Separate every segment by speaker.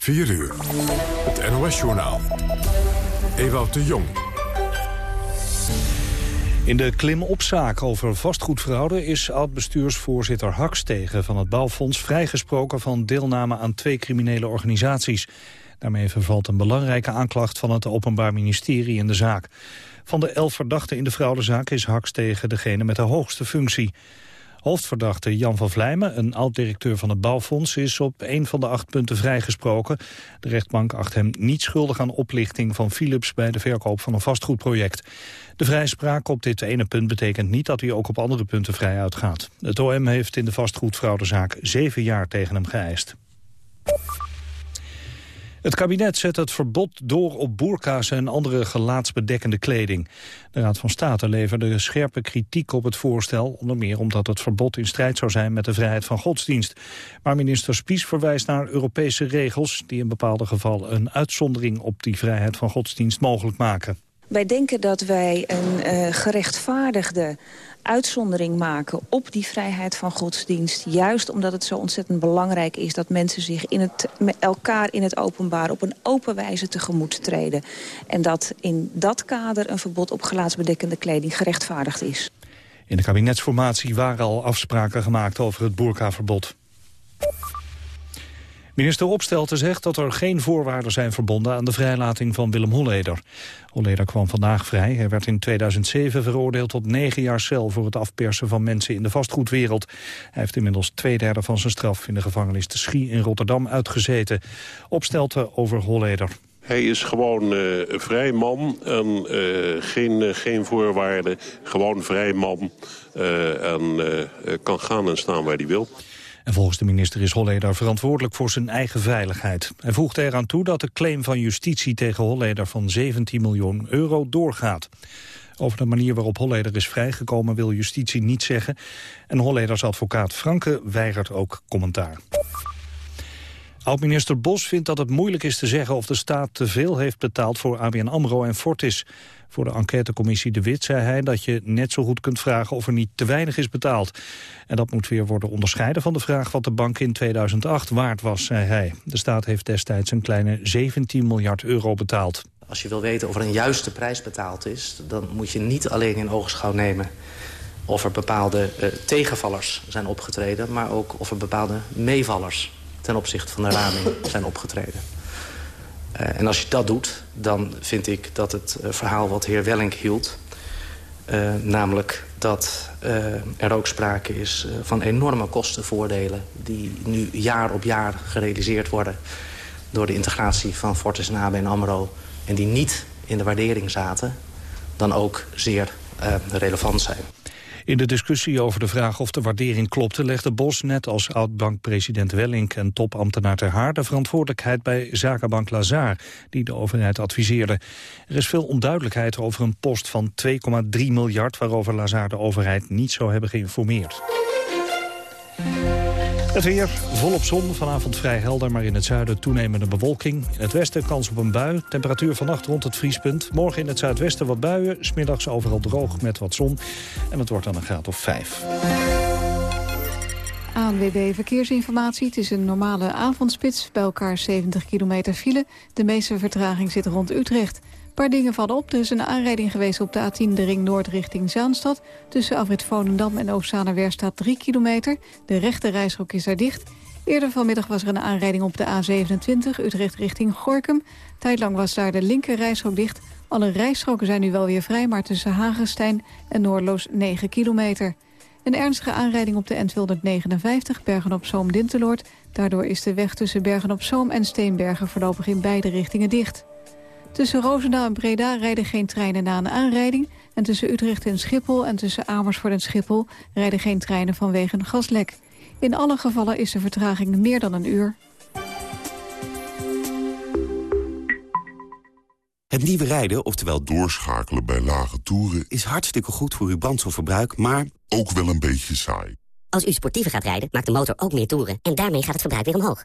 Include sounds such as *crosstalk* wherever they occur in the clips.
Speaker 1: 4 uur. Het NOS-journaal. Ewout de Jong.
Speaker 2: In de klimopzaak over vastgoedfraude is oud-bestuursvoorzitter Hakstegen van het Bouwfonds vrijgesproken van deelname aan twee criminele organisaties. Daarmee vervalt een belangrijke aanklacht van het Openbaar Ministerie in de zaak. Van de elf verdachten in de fraudezaak is Hakstegen degene met de hoogste functie. Hoofdverdachte Jan van Vlijmen, een oud-directeur van het Bouwfonds... is op een van de acht punten vrijgesproken. De rechtbank acht hem niet schuldig aan oplichting van Philips... bij de verkoop van een vastgoedproject. De vrijspraak op dit ene punt betekent niet dat hij ook op andere punten vrij uitgaat. Het OM heeft in de vastgoedfraudezaak zeven jaar tegen hem geëist. Het kabinet zet het verbod door op boerka's en andere gelaatsbedekkende kleding. De Raad van State leverde scherpe kritiek op het voorstel... onder meer omdat het verbod in strijd zou zijn met de vrijheid van godsdienst. Maar minister Spies verwijst naar Europese regels... die in bepaalde gevallen een uitzondering op die vrijheid van godsdienst mogelijk maken.
Speaker 3: Wij denken dat wij een uh, gerechtvaardigde uitzondering maken op die vrijheid van godsdienst. Juist omdat het zo ontzettend belangrijk is dat mensen zich in het, met elkaar in het openbaar op een open wijze tegemoet treden. En dat in dat kader een verbod op gelaatsbedekkende kleding gerechtvaardigd is.
Speaker 2: In de kabinetsformatie waren al afspraken gemaakt over het boerkaverbod. Minister Opstelten zegt dat er geen voorwaarden zijn verbonden aan de vrijlating van Willem Holleder. Holleder kwam vandaag vrij. Hij werd in 2007 veroordeeld tot negen jaar cel voor het afpersen van mensen in de vastgoedwereld. Hij heeft inmiddels twee derde van zijn straf in de gevangenis de Schie in Rotterdam uitgezeten. Opstelten over Holleder.
Speaker 4: Hij is gewoon uh, vrij man en uh, geen, uh, geen voorwaarden. Gewoon vrij man en kan gaan en staan waar hij wil.
Speaker 2: En volgens de minister is Holleder verantwoordelijk voor zijn eigen veiligheid. Hij voegde eraan toe dat de claim van justitie tegen Holleder van 17 miljoen euro doorgaat. Over de manier waarop Holleder is vrijgekomen wil justitie niet zeggen. En Holleders advocaat Franke weigert ook commentaar. Oud-minister Bos vindt dat het moeilijk is te zeggen of de staat te veel heeft betaald voor ABN AMRO en Fortis. Voor de enquêtecommissie De Wit zei hij dat je net zo goed kunt vragen of er niet te weinig is betaald. En dat moet weer worden onderscheiden van de vraag wat de bank in 2008 waard was, zei hij. De staat heeft destijds een kleine 17 miljard euro betaald.
Speaker 5: Als je wil weten of er een juiste prijs betaald is, dan moet je niet alleen in oogschouw nemen of er bepaalde uh, tegenvallers zijn opgetreden, maar ook of er bepaalde meevallers ten opzichte van de raming zijn opgetreden. Uh, en als je dat doet, dan vind ik dat het uh, verhaal wat heer Wellink hield... Uh, namelijk dat er ook sprake is van enorme kostenvoordelen... die nu jaar op jaar gerealiseerd worden... door de integratie van Fortis en ABN AMRO... en die niet in de waardering zaten, dan ook zeer relevant zijn.
Speaker 2: In de discussie over de vraag of de waardering klopte... legde Bos net als oud-bankpresident Wellink en topambtenaar Ter Haar... de verantwoordelijkheid bij Zakenbank Lazar, die de overheid adviseerde. Er is veel onduidelijkheid over een post van 2,3 miljard... waarover Lazar de overheid niet zou hebben geïnformeerd. Het weer, volop zon, vanavond vrij helder, maar in het zuiden toenemende bewolking. In het westen kans op een bui, temperatuur vannacht rond het vriespunt. Morgen in het zuidwesten wat buien, smiddags overal droog met wat zon. En het wordt dan een graad of vijf.
Speaker 6: ANWB Verkeersinformatie. Het is een normale avondspits, bij elkaar 70 kilometer file. De meeste vertraging zit rond Utrecht paar dingen vallen op. Er is een aanrijding geweest op de A10 de ring noord richting Zaanstad. Tussen Afrit Volendam en Oostzaanerweer staat 3 kilometer. De rechte is daar dicht. Eerder vanmiddag was er een aanrijding op de A27 Utrecht richting Gorkum. Tijdlang was daar de linker dicht. Alle rijstroken zijn nu wel weer vrij, maar tussen Hagenstein en Noordloos 9 kilometer. Een ernstige aanrijding op de N259 Bergen-op-Zoom-Dinteloord. Daardoor is de weg tussen Bergen-op-Zoom en Steenbergen voorlopig in beide richtingen dicht. Tussen Roosendaal en Breda rijden geen treinen na een aanrijding. En tussen Utrecht en Schiphol en tussen Amersfoort en Schiphol... rijden geen treinen vanwege een gaslek. In alle gevallen is de vertraging meer dan een uur.
Speaker 7: Het nieuwe rijden, oftewel doorschakelen bij lage toeren... is hartstikke goed voor uw brandstofverbruik, maar... ook wel een beetje saai.
Speaker 8: Als u sportiever gaat rijden, maakt de motor ook meer toeren... en daarmee gaat het verbruik weer omhoog.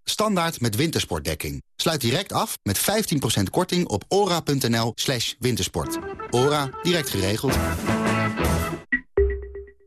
Speaker 9: Standaard met wintersportdekking. Sluit direct af met 15% korting op ora.nl slash wintersport. ORA, direct geregeld.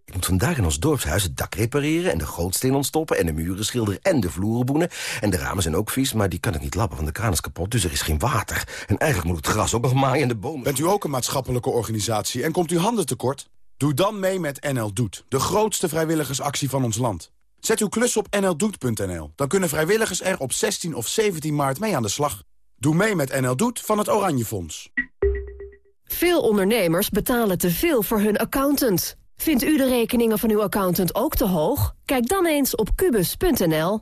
Speaker 10: Ik moet vandaag in ons dorpshuis het dak repareren... en de gootsteen ontstoppen en de muren schilderen en de vloeren boenen. En de ramen zijn ook vies, maar die kan ik niet lappen, want de kraan is kapot. Dus er is geen water. En eigenlijk moet ik het gras ook nog maaien en de bomen...
Speaker 11: Bent u ook een maatschappelijke organisatie en komt u handen tekort? Doe dan mee met NL Doet, de grootste vrijwilligersactie van ons land. Zet uw klus op nldoet.nl. Dan kunnen vrijwilligers er op 16 of 17 maart mee aan de slag. Doe mee met NL Doet van het Oranje Fonds.
Speaker 12: Veel ondernemers betalen te veel voor hun accountant. Vindt u de rekeningen van uw accountant ook te hoog? Kijk dan eens op kubus.nl.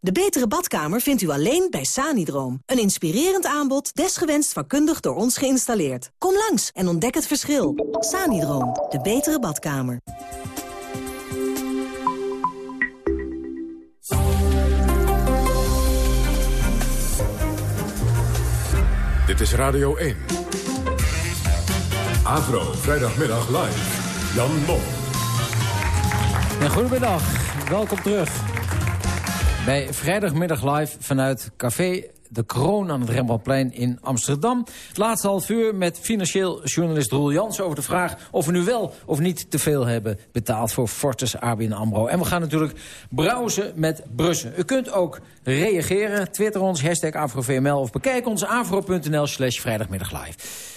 Speaker 13: De betere badkamer vindt u alleen bij Sanidroom. Een inspirerend aanbod, desgewenst vakkundig door ons geïnstalleerd. Kom langs en ontdek het verschil. Sanidroom, de betere badkamer.
Speaker 1: Dit is Radio 1. Avro, vrijdagmiddag live. Jan.
Speaker 14: Ja, goedemiddag, welkom terug. Bij vrijdagmiddag live vanuit Café de Kroon aan het Rembrandtplein in Amsterdam. Het laatste half uur met financieel journalist Roel Jans over de vraag... of we nu wel of niet te veel hebben betaald voor Fortis ABN AMRO. En we gaan natuurlijk browsen met Brussen. U kunt ook reageren. Twitter ons, hashtag AfroVML of bekijk ons afro.nl slash vrijdagmiddag live.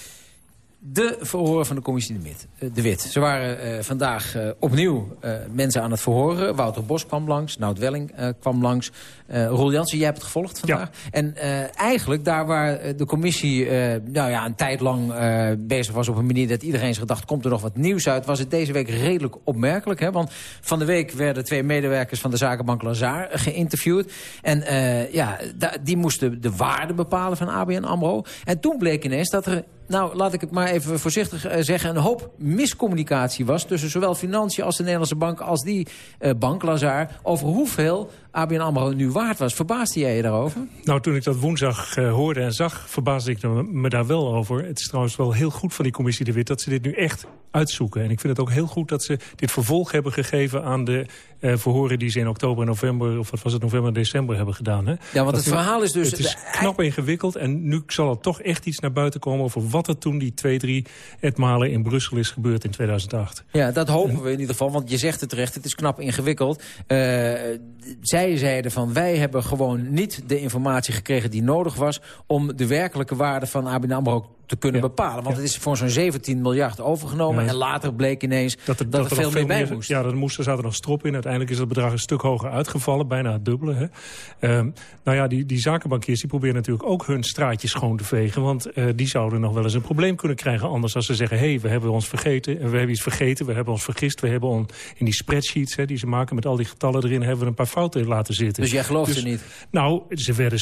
Speaker 14: De verhoren van de commissie de, Wit. Eh, de Wit. Ze waren uh, vandaag uh, opnieuw uh, mensen aan het verhoren. Wouter Bos kwam langs, Nout Welling kwam langs. Roel Jansen, jij hebt het gevolgd vandaag. Ja. En eigenlijk daar waar de commissie nou ja, een tijd lang bezig was... op een manier dat iedereen zich dacht, komt er nog wat nieuws uit... was het deze week redelijk opmerkelijk. Hè? Want van de week werden twee medewerkers van de zakenbank Lazar geïnterviewd. En ja, die moesten de waarde bepalen van ABN AMRO. En toen bleek ineens dat er nou, laat ik het maar even voorzichtig uh, zeggen... een hoop miscommunicatie was tussen zowel Financiën als de Nederlandse bank... als die uh, bank, Lazar, over hoeveel ABN AMRO nu waard was. Verbaasde jij je daarover?
Speaker 15: Nou, toen ik dat woensdag uh, hoorde en zag, verbaasde ik me daar wel over. Het is trouwens wel heel goed van die commissie de Wit... dat ze dit nu echt uitzoeken. En ik vind het ook heel goed dat ze dit vervolg hebben gegeven... aan de uh, verhoren die ze in oktober en november... of wat was het, november en december hebben gedaan. Hè?
Speaker 14: Ja, want het verhaal is dus...
Speaker 15: Het is knap ingewikkeld en nu zal er toch echt iets naar buiten komen... over wat er toen die twee, drie etmalen in Brussel is gebeurd in 2008.
Speaker 14: Ja, dat hopen we in ieder geval, want je zegt het terecht... het is knap ingewikkeld. Uh, zij zeiden van wij hebben gewoon niet de informatie gekregen die nodig was... om de werkelijke waarde van ABN AMRO te kunnen ja. bepalen. Want ja. het is voor zo'n 17 miljard overgenomen. Ja. En later bleek ineens dat er, dat dat veel, meer bij moest.
Speaker 15: Ja, dat moest, er zaten nog strop in. Uiteindelijk is het bedrag een stuk hoger uitgevallen. Bijna het dubbele. Hè. Um, nou ja, die, die zakenbankiers die proberen natuurlijk ook hun straatjes schoon te vegen. Want uh, die zouden nog wel eens een probleem kunnen krijgen. Anders als ze zeggen, hé, hey, we hebben ons vergeten. En we hebben iets vergeten. We hebben ons vergist. We hebben on, in die spreadsheets hè, die ze maken met al die getallen erin... hebben we een paar fouten laten zitten.
Speaker 14: Dus jij gelooft
Speaker 15: dus,
Speaker 14: er niet?
Speaker 15: Nou, ze werden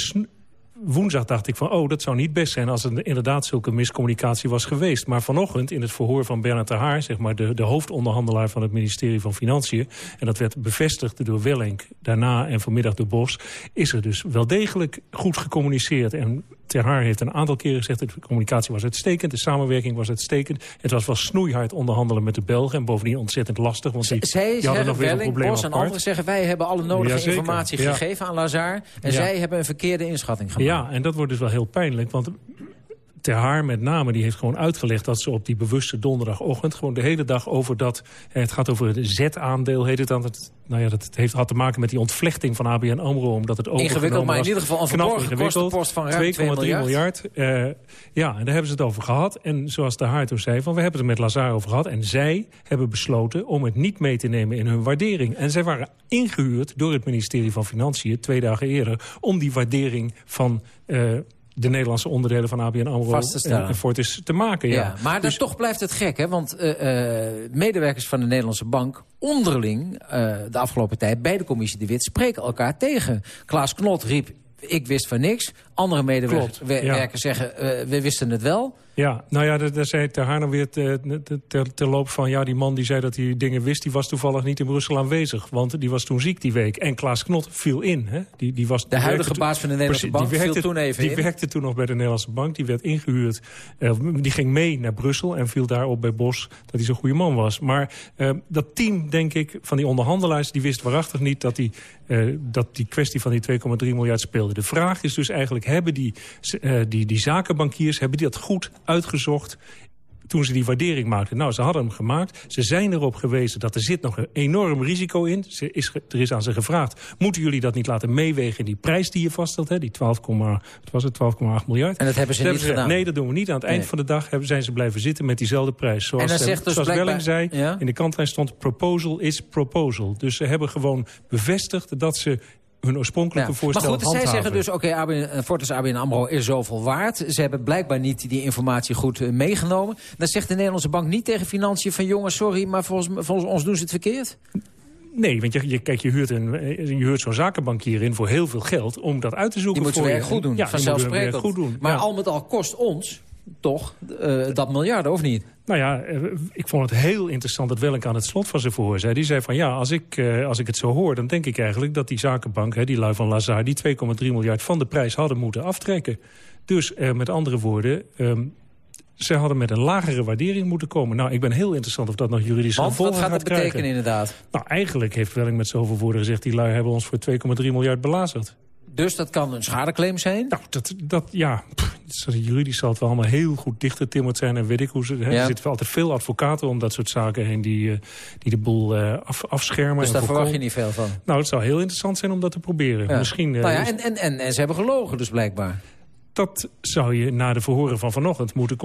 Speaker 15: woensdag dacht ik van, oh, dat zou niet best zijn... als er inderdaad zulke miscommunicatie was geweest. Maar vanochtend in het verhoor van Bernard de Haar... zeg maar de, de hoofdonderhandelaar van het ministerie van Financiën... en dat werd bevestigd door Wellenk daarna en vanmiddag door Bos... is er dus wel degelijk goed gecommuniceerd. En Ter Haar heeft een aantal keren gezegd... dat de communicatie was uitstekend, de samenwerking was uitstekend. Het was wel snoeihard onderhandelen met de Belgen... en bovendien ontzettend lastig, want die,
Speaker 14: zij
Speaker 15: die hadden nog weer een probleem
Speaker 14: Bos en anderen zeggen... wij hebben alle nodige informatie ja. gegeven aan Lazar... en ja. zij hebben een verkeerde inschatting gemaakt.
Speaker 15: Ja, en dat wordt dus wel heel pijnlijk, want Ter Haar met name, die heeft gewoon uitgelegd dat ze op die bewuste donderdagochtend... gewoon de hele dag over dat... Het gaat over het Z-aandeel, heet het dan. Het, nou ja, dat heeft, had te maken met die ontvlechting van ABN AMRO... omdat het
Speaker 14: Ingewikkeld, maar in ieder geval een verborgen kostenpost van ruim 2,3 miljard.
Speaker 15: Uh, ja, en daar hebben ze het over gehad. En zoals de Haar toen zei, van, we hebben het met Lazar over gehad... en zij hebben besloten om het niet mee te nemen in hun waardering. En zij waren ingehuurd door het ministerie van Financiën... twee dagen eerder, om die waardering van... Uh, de Nederlandse onderdelen van ABN AMRO en, en Fortis te maken. Ja. ja
Speaker 14: maar dus, toch blijft het gek, hè? want uh, uh, medewerkers van de Nederlandse bank onderling uh, de afgelopen tijd bij de commissie De Wit spreken elkaar tegen. Klaas Knot riep, ik wist van niks. Andere medewerkers ja. zeggen, we wisten het wel.
Speaker 15: Ja, nou ja, daar zei Ter weer ter, loop van... ja, die man die zei dat hij dingen wist... die was toevallig niet in Brussel aanwezig. Want die was toen ziek die week. En Klaas Knot viel in. Hè? Die, die was,
Speaker 14: de huidige baas van de Nederlandse Bank die werkte, viel toen even
Speaker 15: Die werkte toen nog bij de Nederlandse Bank. Die werd ingehuurd. Uh, die ging mee naar Brussel en viel daarop bij Bos... dat hij zo'n goede man was. Maar uh, dat team, denk ik, van die onderhandelaars... die wist waarachtig niet dat die, uh, dat die kwestie van die 2,3 miljard speelde. De vraag is dus eigenlijk... hebben die, die, die zakenbankiers hebben die dat goed uitgezocht toen ze die waardering maakten. Nou, ze hadden hem gemaakt. Ze zijn erop gewezen dat er zit nog een enorm risico in. Ze is, er is aan ze gevraagd, moeten jullie dat niet laten meewegen... in die prijs die je vaststelt, hè, die 12, was het, 12,8 miljard.
Speaker 14: En dat hebben ze niet gedaan?
Speaker 15: Nee, dat doen we niet. Aan het eind van de dag hebben, zijn ze blijven zitten met diezelfde prijs. Zoals,
Speaker 14: en dan zegt dus
Speaker 15: zoals
Speaker 14: blijkbaar,
Speaker 15: Welling zei, in de kantlijn stond proposal is proposal. Dus ze hebben gewoon bevestigd dat ze hun oorspronkelijke ja. voorstel
Speaker 14: Maar goed, zij zeggen dus, oké, okay, eh, Fortis ABN AMRO is zoveel waard. Ze hebben blijkbaar niet die informatie goed uh, meegenomen. Dan zegt de Nederlandse bank niet tegen financiën van... jongens, sorry, maar volgens, volgens ons doen ze het verkeerd?
Speaker 15: Nee, want je, je, kijk, je huurt, een, eh, je huurt zo'n zakenbankier in voor heel veel geld om dat uit te zoeken.
Speaker 14: Die moet
Speaker 15: voor
Speaker 14: werk goed doen,
Speaker 15: ja,
Speaker 14: vanzelfsprekend.
Speaker 15: goed doen.
Speaker 14: Maar al met al kost ons toch uh, dat miljarden, of niet?
Speaker 15: Nou ja, eh, ik vond het heel interessant dat Welk aan het slot van zijn verhoor zei. Die zei van ja, als ik, uh, als ik het zo hoor, dan denk ik eigenlijk dat die zakenbank, hè, die lui van Lazar, die 2,3 miljard van de prijs hadden moeten aftrekken. Dus met andere woorden, um, ze hadden met een lagere waardering moeten komen. Nou, ik ben heel interessant of dat nog juridisch
Speaker 14: Want,
Speaker 15: wat
Speaker 14: gaat dat betekenen inderdaad?
Speaker 15: Nou, eigenlijk heeft Welling met zoveel woorden gezegd... die lui hebben ons voor 2,3 miljard belazerd.
Speaker 14: Dus dat kan een schadeclaim zijn?
Speaker 15: Nou, dat, dat ja, pff, juridisch zal het wel allemaal heel goed dichtgetimmerd zijn. En weet ik hoe ze... Ja. Er zitten altijd veel advocaten om dat soort zaken heen... die, uh, die de boel uh, af, afschermen.
Speaker 14: Dus daar verwacht je niet veel van?
Speaker 15: Nou, het zou heel interessant zijn om dat te proberen. Ja. Misschien,
Speaker 14: uh, nou ja, en, en, en, en ze hebben gelogen dus blijkbaar
Speaker 15: dat zou je na de verhoren van vanochtend moeten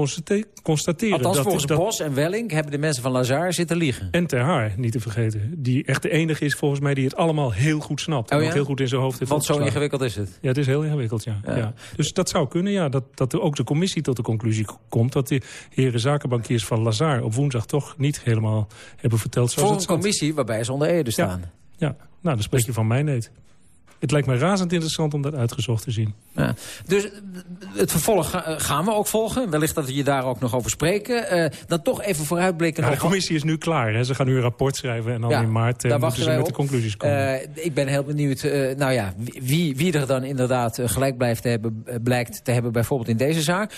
Speaker 15: constateren.
Speaker 14: Althans,
Speaker 15: dat,
Speaker 14: volgens Bos en Welling hebben de mensen van Lazar zitten liegen.
Speaker 15: En Ter Haar, niet te vergeten. Die echt de enige is volgens mij die het allemaal heel goed snapt.
Speaker 14: Oh,
Speaker 15: en
Speaker 14: ja?
Speaker 15: ook heel goed in zijn hoofd heeft
Speaker 14: Want zo ingewikkeld is het?
Speaker 15: Ja, het is heel ingewikkeld, ja. ja. ja. Dus dat zou kunnen, ja. Dat, dat ook de commissie tot de conclusie komt... dat de heren zakenbankiers van Lazar op woensdag toch niet helemaal hebben verteld zoals
Speaker 14: Voor
Speaker 15: het
Speaker 14: een commissie waarbij ze onder Ede staan.
Speaker 15: Ja, ja. nou, dan spreek je van mij niet het lijkt me razend interessant om dat uitgezocht te zien.
Speaker 14: Ja. Dus het vervolg gaan we ook volgen. Wellicht dat we je daar ook nog over spreken. Uh, dan toch even vooruitblikken.
Speaker 15: De commissie is nu klaar. Hè. Ze gaan nu een rapport schrijven en dan ja, in maart uh, moeten ze met op. de conclusies komen.
Speaker 14: Uh, ik ben heel benieuwd nou ja, wie, wie er dan inderdaad gelijk blijft te hebben, blijkt te hebben. Bijvoorbeeld in deze zaak.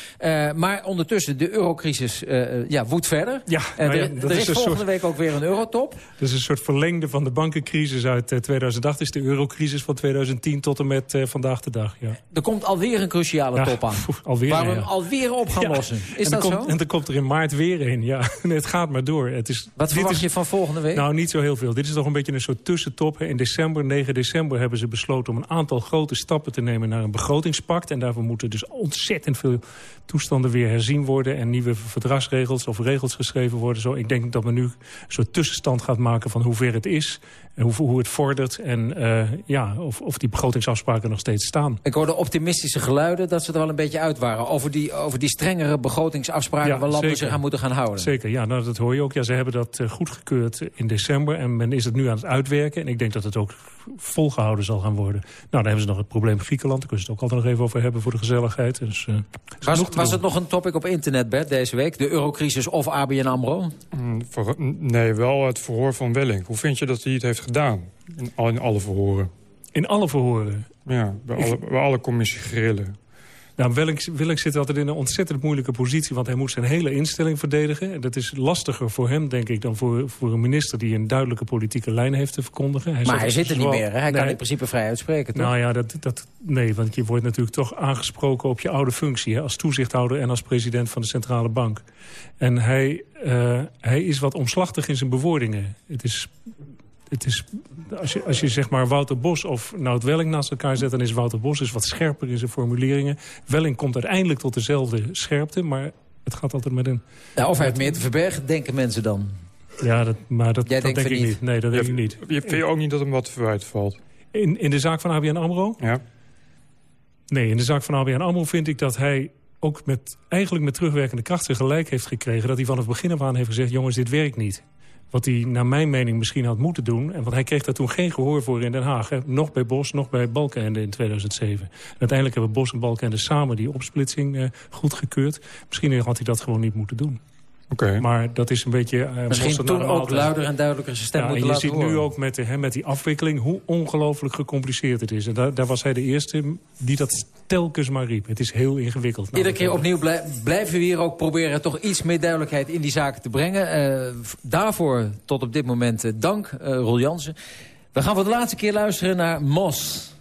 Speaker 14: maar ondertussen, de eurocrisis ja, woedt verder.
Speaker 15: Ja, nou
Speaker 14: er, er is, is volgende soort, week ook weer een eurotop.
Speaker 15: Dat is een soort verlengde van de bankencrisis uit 2008. is de eurocrisis van 2010 tot en met uh, vandaag de dag. Ja.
Speaker 14: Er komt alweer een cruciale ja, top aan. *laughs*
Speaker 15: alweer,
Speaker 14: waar we hem alweer op gaan lossen. Is dat
Speaker 15: komt,
Speaker 14: zo?
Speaker 15: En dan komt er in maart weer een. Ja, *laughs* het gaat maar door. Het is,
Speaker 14: Wat verwacht
Speaker 15: is,
Speaker 14: je van volgende week?
Speaker 15: Nou, niet zo heel veel. Dit is toch een beetje een soort tussentop. In december, 9 december, hebben ze besloten om een aantal grote stappen te nemen naar een begrotingspact. En daarvoor moeten dus ontzettend veel toestanden weer herzien worden. En nieuwe verdragsregels of regels geschreven worden. Zo, ik denk dat men nu een soort tussenstand gaat maken van hoe ver het is. En hoe, hoe het vordert. En uh, ja, of, of die begrotingsafspraken nog steeds staan.
Speaker 14: Ik hoorde optimistische geluiden dat ze er wel een beetje uit waren. Over die, over die strengere begrotingsafspraken ja, waar landen
Speaker 15: zeker.
Speaker 14: zich aan moeten gaan houden.
Speaker 15: Zeker, ja, nou, dat hoor je ook. Ja, ze hebben dat uh, goedgekeurd in december. En men is het nu aan het uitwerken. En ik denk dat het ook volgehouden zal gaan worden. Nou, dan hebben ze nog het probleem Griekenland. Daar kunnen ze het ook altijd nog even over hebben voor de gezelligheid. Dus, uh,
Speaker 14: was was het nog een topic op internet, Bert, deze week? De eurocrisis of ABN AMRO?
Speaker 16: Mm, voor, nee, wel het verhoor van Welling. Hoe vind je dat hij het heeft gedaan? In, in alle verhoren.
Speaker 15: In alle verhoren?
Speaker 16: Ja, bij alle, bij alle commissiegrillen.
Speaker 15: Nou, Willink, Willink zit altijd in een ontzettend moeilijke positie... want hij moet zijn hele instelling verdedigen. En dat is lastiger voor hem, denk ik, dan voor, voor een minister... die een duidelijke politieke lijn heeft te verkondigen.
Speaker 14: Hij maar hij zit er niet meer, hè? Hij nee. kan in principe vrij uitspreken, toch?
Speaker 15: Nou ja, dat, dat, nee, want je wordt natuurlijk toch aangesproken op je oude functie... Hè, als toezichthouder en als president van de Centrale Bank. En hij, uh, hij is wat omslachtig in zijn bewoordingen. Het is het is, als je, als je zeg maar Wouter Bos of Nout Welling naast elkaar zet... dan is Wouter Bos is wat scherper in zijn formuleringen. Welling komt uiteindelijk tot dezelfde scherpte, maar het gaat altijd met een...
Speaker 14: Ja, of hij heeft meer te verbergen, denken mensen dan.
Speaker 15: Ja, dat, maar dat, dat denk ik niet. niet. Nee, dat denk
Speaker 16: je,
Speaker 15: ik niet.
Speaker 16: Je vind je ook niet dat hem wat verwijt valt?
Speaker 15: In, in de zaak van ABN AMRO?
Speaker 16: Ja.
Speaker 15: Nee, in de zaak van ABN AMRO vind ik dat hij ook met, eigenlijk met terugwerkende kracht zijn gelijk heeft gekregen... dat hij vanaf het begin af aan heeft gezegd... jongens, dit werkt niet. Wat hij naar mijn mening misschien had moeten doen. En want hij kreeg daar toen geen gehoor voor in Den Haag. Nog bij Bos, nog bij Balkenende in 2007. En uiteindelijk hebben Bos en Balkenende samen die opsplitsing uh, goedgekeurd. Misschien had hij dat gewoon niet moeten doen.
Speaker 16: Okay.
Speaker 15: Maar dat is een beetje... Uh,
Speaker 17: Misschien toen ook luider en duidelijker zijn stem
Speaker 15: ja,
Speaker 17: moeten
Speaker 15: Je
Speaker 17: laten
Speaker 15: ziet
Speaker 17: horen.
Speaker 15: nu ook met, de, hè, met die afwikkeling hoe ongelooflijk gecompliceerd het is. En daar, daar, was hij de eerste die dat telkens maar riep. Het is heel ingewikkeld.
Speaker 17: Iedere keer opnieuw blij, blijven we hier ook proberen toch iets meer duidelijkheid in die zaken te brengen. Uh, daarvoor tot op dit moment uh, dank, uh, Roel Jansen. We gaan voor de laatste keer luisteren naar Mos.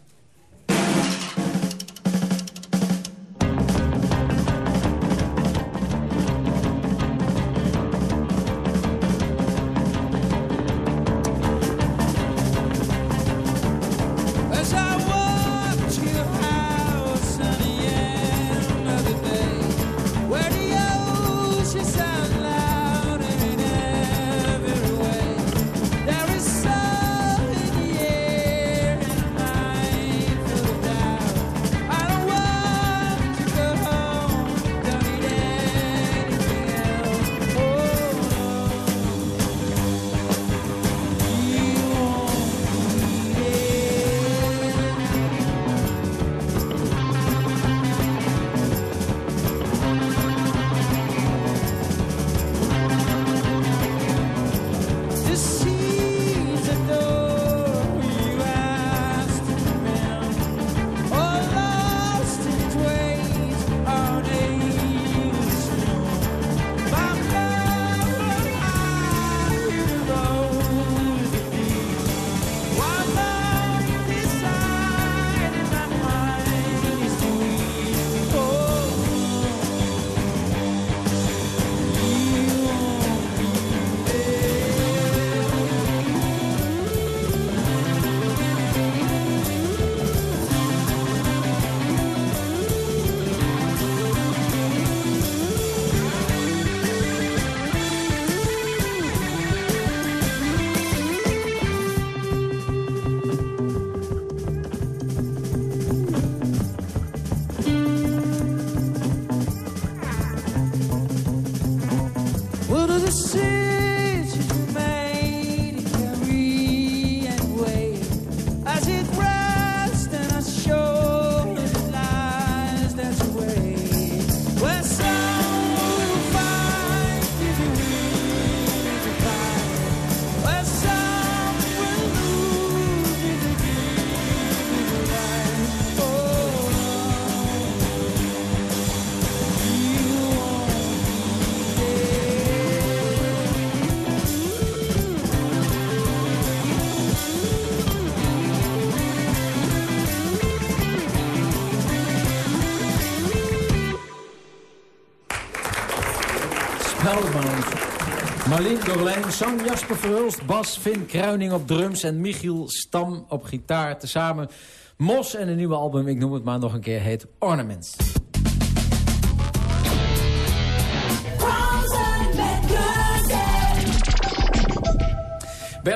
Speaker 17: Marleen Dorlijn, zang Jasper Verhulst, bas, Vin Kruining op drums en Michiel Stam op gitaar. Tezamen Mos en een nieuwe album, ik noem het maar nog een keer, heet Ornaments.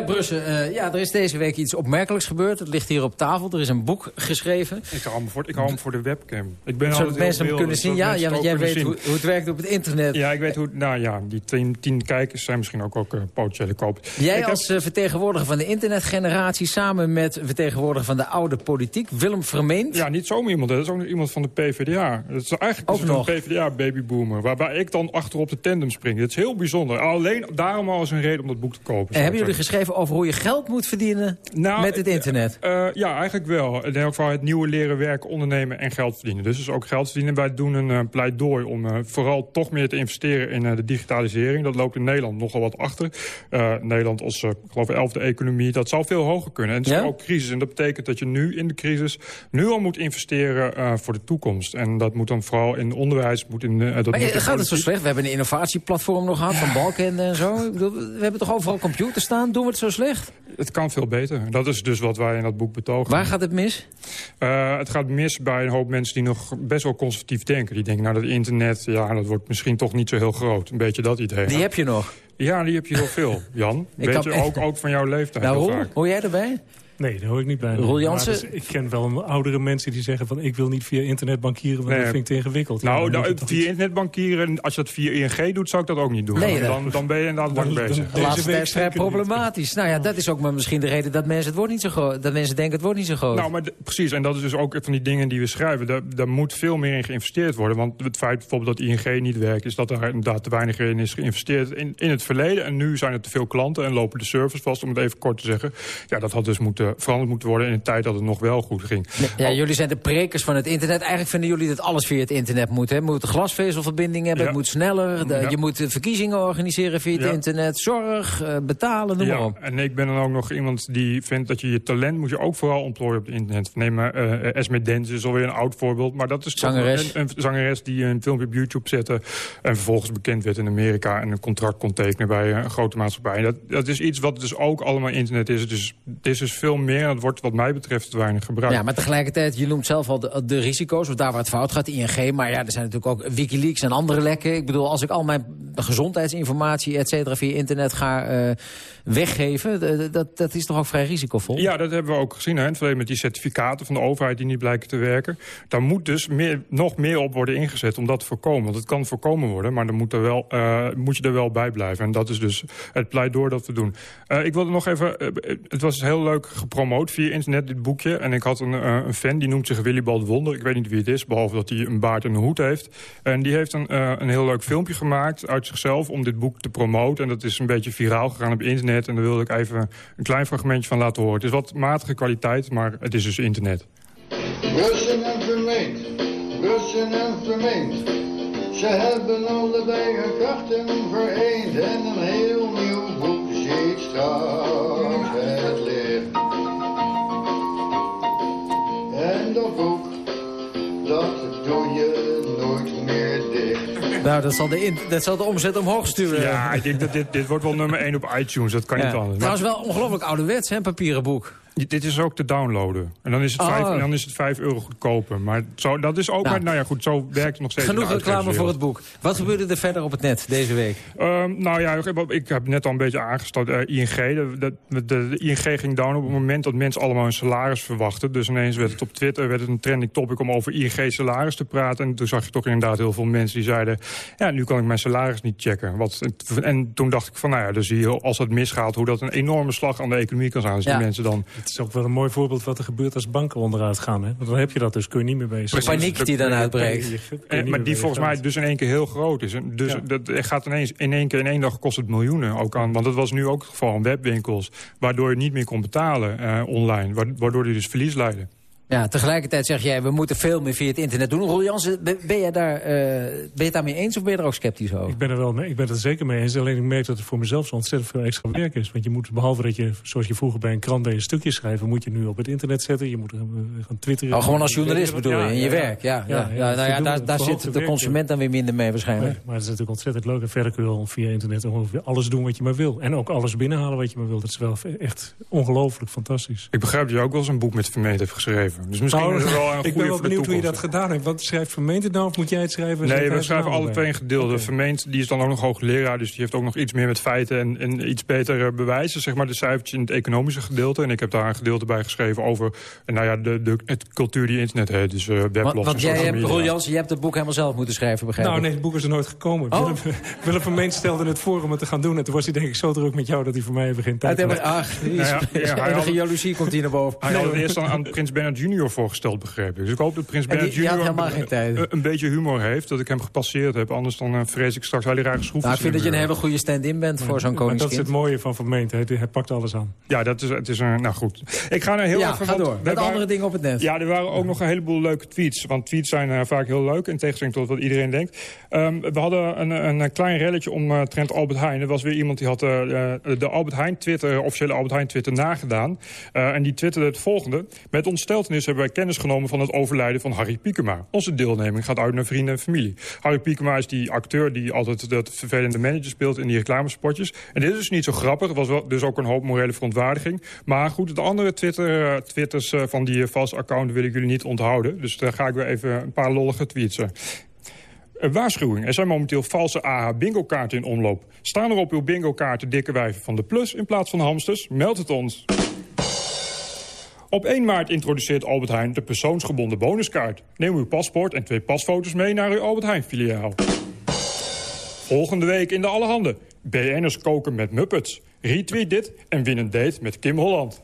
Speaker 17: Bert Brussen, uh, ja, er is deze week iets opmerkelijks gebeurd. Het ligt hier op tafel. Er is een boek geschreven.
Speaker 16: Ik hou hem voor, ik hou hem voor de webcam. Ik ben
Speaker 17: Zodat mensen hem kunnen zien. Ja, ja want jij weet hoe, hoe, het werkt op het internet.
Speaker 16: Ja, ik weet hoe... Nou ja, die tien, tien kijkers zijn misschien ook, ook uh, potentiële koop.
Speaker 17: Jij
Speaker 16: ik
Speaker 17: als heb... vertegenwoordiger van de internetgeneratie... samen met vertegenwoordiger van de oude politiek, Willem Vermeend.
Speaker 16: Ja, niet zomaar iemand. Dat is ook nog iemand van de PvdA. Dat is eigenlijk
Speaker 17: ook
Speaker 16: dus
Speaker 17: nog.
Speaker 16: een PvdA-babyboomer. Waarbij ik dan achter op de tandem spring. Dat is heel bijzonder. Alleen daarom al eens een reden om dat boek te kopen.
Speaker 17: En hebben jullie geschreven over hoe je geld moet verdienen
Speaker 16: nou,
Speaker 17: met het internet?
Speaker 16: Uh, uh, ja, eigenlijk wel. In elk geval het nieuwe leren werken, ondernemen en geld verdienen. Dus, dus ook geld verdienen. Wij doen een uh, pleidooi om vooral toch meer te investeren in de digitalisering. Dat loopt in Nederland nogal wat achter. Nederland als, ik geloof elfde economie, dat zou veel hoger kunnen. En het is
Speaker 17: ja?
Speaker 16: ook crisis. En dat betekent dat je nu in de crisis nu al moet investeren voor de toekomst. En dat moet dan vooral in onderwijs. Moet in, dat
Speaker 17: maar
Speaker 16: moet
Speaker 17: gaat het zo slecht? We hebben een innovatieplatform nog gehad van Balkende en zo. Ik we hebben toch overal computers staan? Doen we het zo slecht?
Speaker 16: Het kan veel beter. Dat is dus wat wij in dat boek betogen.
Speaker 17: Waar gaat het mis?
Speaker 16: Uh, het gaat mis bij een hoop mensen die nog best wel conservatief denken. Die denken, nou dat internet, ja, dat wordt misschien toch niet zo heel groot. Een beetje dat idee.
Speaker 17: Die heb je nog?
Speaker 16: Ja, die heb je heel veel, Jan. *laughs*
Speaker 17: Ik
Speaker 16: Weet je, ook, ook van jouw leeftijd.
Speaker 17: Nou,
Speaker 16: vaak.
Speaker 17: hoor jij erbij?
Speaker 15: Nee, daar hoor ik niet bij.
Speaker 14: Roel Jansen?
Speaker 15: Dus ik ken wel oudere mensen die zeggen van... ik wil niet via internet bankieren, want
Speaker 16: Nee.
Speaker 15: dat vind ik te ingewikkeld.
Speaker 16: Nou, nou, via
Speaker 15: iets-
Speaker 16: internetbankieren, als je dat via ING doet, zou ik dat ook niet doen.
Speaker 14: Nee,
Speaker 16: dan, dan ben je inderdaad lang bezig.
Speaker 14: De laatste tijd vrij
Speaker 15: zeker niet.
Speaker 14: problematisch. Nou ja, dat is ook maar misschien de reden dat mensen het wordt niet zo groot. Dat mensen denken het wordt niet zo groot.
Speaker 16: Nou, maar precies. En dat is dus ook van die dingen die we schrijven. Daar, daar moet veel meer in geïnvesteerd worden. Want het feit bijvoorbeeld dat ING niet werkt... is dat er inderdaad te weinig in is geïnvesteerd in, in het verleden. En nu zijn er te veel klanten en lopen de servers vast, om het even kort te zeggen. Ja, dat had dus moeten, veranderd moeten worden in een tijd dat het nog wel goed ging.
Speaker 14: Ja, jullie zijn de prekers van het internet. Eigenlijk vinden jullie dat alles via het internet moet. Hè? Moet glasvezelverbinding hebben,
Speaker 16: Ja.
Speaker 14: het moet sneller. de-
Speaker 16: Ja.
Speaker 14: Je moet eh, verkiezingen organiseren via het
Speaker 16: Ja.
Speaker 14: internet. Zorg, eh, betalen, noem maar
Speaker 16: Ja,
Speaker 14: op.
Speaker 16: en ik ben dan ook nog iemand die vindt dat je je talent... moet je ook vooral ontplooien op het internet. Neem maar eh Esme Dens is alweer een oud voorbeeld. Maar dat is
Speaker 14: Zangeres.
Speaker 16: Een, een zangeres die een filmpje op YouTube zette... en vervolgens bekend werd in Amerika... en een contract kon tekenen bij een grote maatschappij. Dat, dat is iets wat dus ook allemaal internet is. Dus het is dus veel meer en het wordt wat mij betreft weinig gebruikt.
Speaker 14: Ja, maar tegelijkertijd, je noemt zelf al de, de risico's, of daar waar het fout gaat, ING. Maar ja, er zijn natuurlijk ook Wikileaks en andere lekken. Ik bedoel, als ik al mijn gezondheidsinformatie, et cetera, via internet ga eh, weggeven, dat, dat is toch ook vrij risicovol?
Speaker 16: Ja, dat hebben we ook gezien hè, in het verleden met die certificaten van de overheid die niet blijken te werken. Daar moet dus meer, nog meer op worden ingezet om dat te voorkomen. Want het kan voorkomen worden, maar dan moet, er wel, eh, moet je er wel bij blijven. En dat is dus het pleidooi dat we doen. Eh, ik wilde nog even, het was heel leuk gepromoot via internet, dit boekje. En ik had een, eh, een fan, die noemt zich Willibald Wonder. Ik weet niet wie het is, behalve dat hij een baard en een hoed heeft. En die heeft een, eh, een heel leuk filmpje gemaakt uit zichzelf om dit boek te promoten. En dat is een beetje viraal gegaan op internet. En daar wilde ik even een klein fragmentje van laten horen. Het is wat matige kwaliteit, maar het is dus internet.
Speaker 18: Russen en vermeend, Russen en vermeend. Ze hebben allebei hun krachten vereend en een heel nieuw boek ziet straks boek, dat doe je nooit meer dicht.
Speaker 14: Nou, dat zal, de in, dat zal de omzet omhoog sturen.
Speaker 16: Ja, ik denk dat dit, dit wordt wel nummer 1 op iTunes. Dat kan
Speaker 14: Ja.
Speaker 16: niet anders.
Speaker 14: Trouwens wel ongelooflijk ouderwets, hè, papieren boek.
Speaker 16: Dit is ook te downloaden. En dan is het,
Speaker 14: Oh.
Speaker 16: 5, dan is het 5 euro goedkoper. Maar zo, dat is ook...
Speaker 14: Nou.
Speaker 16: maar, nou ja, goed, zo werkt het nog steeds.
Speaker 14: Genoeg reclame voor het boek. Wat gebeurde er verder op het net deze week?
Speaker 16: Ehm, nou ja, ik heb- net al een beetje aangesteld. eh, ING, de, de, de, ING ging down op het moment dat mensen allemaal een salaris verwachten. Dus ineens werd het op Twitter werd het een trending topic om over ING salaris te praten. En toen zag je toch inderdaad heel veel mensen die zeiden... ja, nu kan ik mijn salaris niet checken. Wat, en toen dacht ik van, nou ja, dus je als het misgaat... hoe dat een enorme slag aan de economie kan zijn. Als
Speaker 15: Ja.
Speaker 16: die mensen dan...
Speaker 15: Het is ook wel een mooi voorbeeld wat er gebeurt als banken onderuit gaan. Hè? Want dan heb je dat dus, kun je niet meer bezig.
Speaker 16: Precies.
Speaker 14: paniek die dan uitbreekt.
Speaker 15: Je- kun je
Speaker 16: Eh, maar die volgens mij dus in één keer heel groot is. Dus
Speaker 15: Ja.
Speaker 16: dat er gaat ineens in één keer in één dag kost het miljoenen ook aan. Want dat was nu ook het geval aan webwinkels. Waardoor je niet meer kon betalen eh, online. wa- Waardoor die dus verlies leiden.
Speaker 14: Ja, tegelijkertijd zeg jij, we moeten veel meer via het internet doen. Roel Jansen, ben, jij daar, eh, ben je het daarmee eens of ben je er ook sceptisch over?
Speaker 15: Ik ben er wel mee, ik ben het er zeker mee eens. Alleen ik merk dat het voor mezelf zo ontzettend veel extra werk is. Want je moet, behalve dat je, zoals je vroeger bij een krant deed, een stukje schrijven... moet je nu op het internet zetten. Je moet eh, gaan twitteren.
Speaker 14: Oh, gewoon als journalist bedoel je, in je
Speaker 15: ja,
Speaker 14: werk. Ja, ja, ja,
Speaker 15: ja,
Speaker 14: nou ja, daar, daar zit de consument dan weer minder mee waarschijnlijk.
Speaker 15: Nee, maar het is natuurlijk ontzettend leuk. En verder kun je wel via internet ongeveer alles doen wat je maar wil. En ook alles binnenhalen wat je maar wil. Dat is wel echt ongelooflijk fantastisch.
Speaker 16: Ik begrijp dat je ook wel eens een boek met Vermeend hebt geschreven. Dus misschien is het wel een goede *laughs*
Speaker 15: ik ben wel benieuwd hoe je dat gedaan hebt. Wat schrijft Vermeend het nou of moet jij het schrijven?
Speaker 16: Nee, we schrijven alle twee een gedeelde. Vermeend, die is dan ook nog hoogleraar, dus die heeft ook nog iets meer met feiten en, en iets beter eh, bewijzen. Zeg maar de cijfertjes in het economische gedeelte. En ik heb daar een gedeelte bij geschreven over eh, nou ja, de, de het cultuur die internet heeft. Dus eh weblogs
Speaker 14: Want, want
Speaker 16: en
Speaker 14: jij hebt. Roel Jansen, hebt het boek helemaal zelf moeten schrijven, begrijp
Speaker 15: Nou nee, het boek is er nooit gekomen.
Speaker 14: Oh.
Speaker 15: Willem, *laughs* Willem Vermeend stelde het voor om het te gaan doen. En toen was hij denk ik zo druk met jou dat hij voor mij even geen tijd
Speaker 14: Uit
Speaker 15: had.
Speaker 14: hebben- Ach, die is,
Speaker 16: Nou ja, ja, hij
Speaker 14: enige
Speaker 16: had-
Speaker 14: jaloezie komt hier naar boven.
Speaker 16: Hij had het eerst aan, aan Prins Bernhard Junior voorgesteld, begreep ik. Dus ik hoop dat Prins Bernhard Junior een, een beetje humor heeft. Dat ik hem gepasseerd heb. Anders dan eh, vrees ik straks hele rare schroefjes.
Speaker 14: Nou, ik vind
Speaker 16: in
Speaker 14: dat je een hele goede stand-in bent voor zo'n
Speaker 15: Maar dat is
Speaker 14: koningskind.
Speaker 15: het mooie van Vermeend. Hij, hij pakt alles aan.
Speaker 16: Ja, dat is, het is een... Nou goed. Ik ga er heel
Speaker 14: Ja,
Speaker 16: even...
Speaker 14: ga door. Met
Speaker 16: waren-
Speaker 14: andere dingen op het net.
Speaker 16: Ja, er waren ook nog een heleboel leuke tweets. Want tweets zijn eh, vaak heel leuk, in tegenstelling tot wat iedereen denkt. Ehm, we hadden een, een, een klein relletje om uh, Trent Albert Heijn. Er was weer iemand die had uh, de Albert Heijn Twitter, officiële Albert Heijn Twitter nagedaan. En die twitterde het volgende. Met ontsteltenis hebben wij kennis genomen van het overlijden van Harry Piekema. Onze deelneming gaat uit naar vrienden en familie. Harry Piekema is die acteur die altijd dat vervelende manager speelt in die reclamespotjes. En dit is dus niet zo grappig. Was wel, dus ook een hoop morele verontwaardiging. Maar goed, de andere Twitter, uh, twitters uh, van die vals account wil ik jullie niet onthouden. Dus daar ga ik weer even een paar lollige tweets. Een waarschuwing. Er zijn momenteel valse AH bingo-kaarten in omloop. Staan er op uw bingo-kaarten dikke wijven van de Plus in plaats van hamsters? Meld het ons. Op 1 maart introduceert Albert Heijn de persoonsgebonden bonuskaart. Neem uw paspoort en twee pasfoto's mee naar uw Albert Heijn-filiaal. Volgende week in de Allerhande. BN'ers koken met Muppets. Retweet dit en win een date met Kim Holland.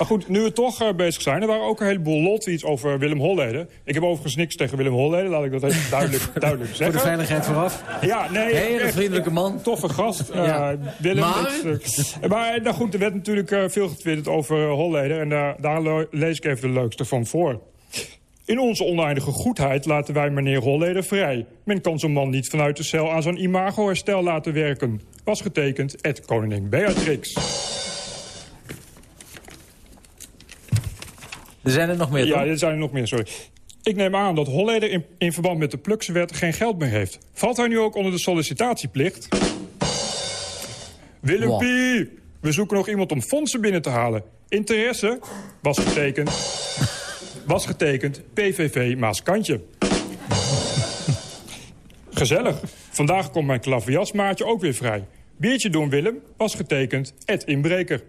Speaker 16: Maar goed, nu we toch uh, bezig zijn... er waren ook een heleboel loltweets over Willem Holleden. Ik heb overigens niks tegen Willem Holleden, laat ik dat even duidelijk, *laughs* duidelijk zeggen.
Speaker 14: Voor de veiligheid vooraf.
Speaker 16: Ja, nee.
Speaker 14: Hele vriendelijke man.
Speaker 16: Toffe gast, uh, ja. Willem.
Speaker 14: Maar?
Speaker 16: Het, uh, maar nou goed, er werd natuurlijk veel getwitterd over Holleden... en daar lees ik even de leukste van voor. In onze oneindige goedheid laten wij meneer Holleder vrij. Men kan zo'n man niet vanuit de cel aan zijn imagoherstel laten werken. Was getekend, Ed Koningin Beatrix.
Speaker 14: Er zijn er nog meer,
Speaker 16: Ja, er zijn er nog meer, sorry. Ik neem aan dat Holleder in, in verband met de Pluksewet geen geld meer heeft. Valt hij nu ook onder de sollicitatieplicht? Willem
Speaker 14: Wow.
Speaker 16: Pie, we zoeken nog iemand om fondsen binnen te halen. Interesse? Was getekend. Was getekend PVV Maaskantje. Gezellig. Vandaag komt mijn klaviasmaatje ook weer vrij. Biertje doen Willem was getekend Ed Inbreker.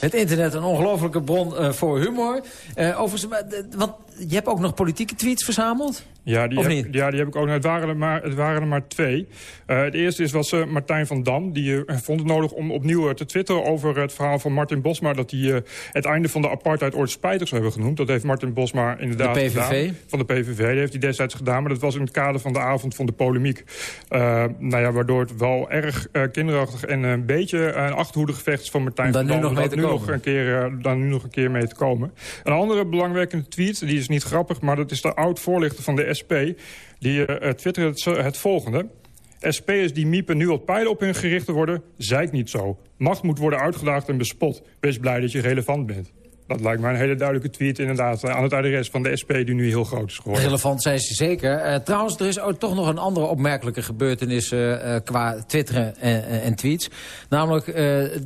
Speaker 14: Het internet een ongelofelijke bron eh, voor humor. Eh, overigens, want je hebt ook nog politieke tweets verzameld?
Speaker 16: Ja, die heb, ja, die heb ik ook. Het waren er maar, het waren er maar twee. Uh, het eerste is, was uh, Martijn van Dam. Die uh, vond het nodig om opnieuw te twitteren over het verhaal van Martin Bosma... dat hij het einde van de apartheid ooit spijtig zou hebben genoemd. Dat heeft Martin Bosma inderdaad
Speaker 14: De PVV?
Speaker 16: gedaan. Van de PVV. Die heeft hij destijds gedaan. Maar dat was in het kader van de avond van de polemiek. nou ja, waardoor het wel erg kinderachtig en een beetje een achterhoedegevecht is van Martijn van Dam.
Speaker 14: nog mee te
Speaker 16: nu
Speaker 14: komen.
Speaker 16: nog een keer, daar nu nog een keer mee te komen. Een andere belangwekkende tweet, die is niet grappig... maar dat is de oud-voorlichter van de SP... Die uh, het, volgende. SP'ers die miepen nu op pijlen op hun gericht worden, zeik niet zo. Macht moet worden uitgedaagd en bespot. Wees blij dat je relevant bent. Dat lijkt mij een hele duidelijke tweet inderdaad aan het adres van de SP die nu heel groot is geworden.
Speaker 14: Relevant zijn ze zeker. Uh, trouwens, er is ook toch nog een andere opmerkelijke gebeurtenis uh, uh, qua twitteren en, en tweets. Namelijk,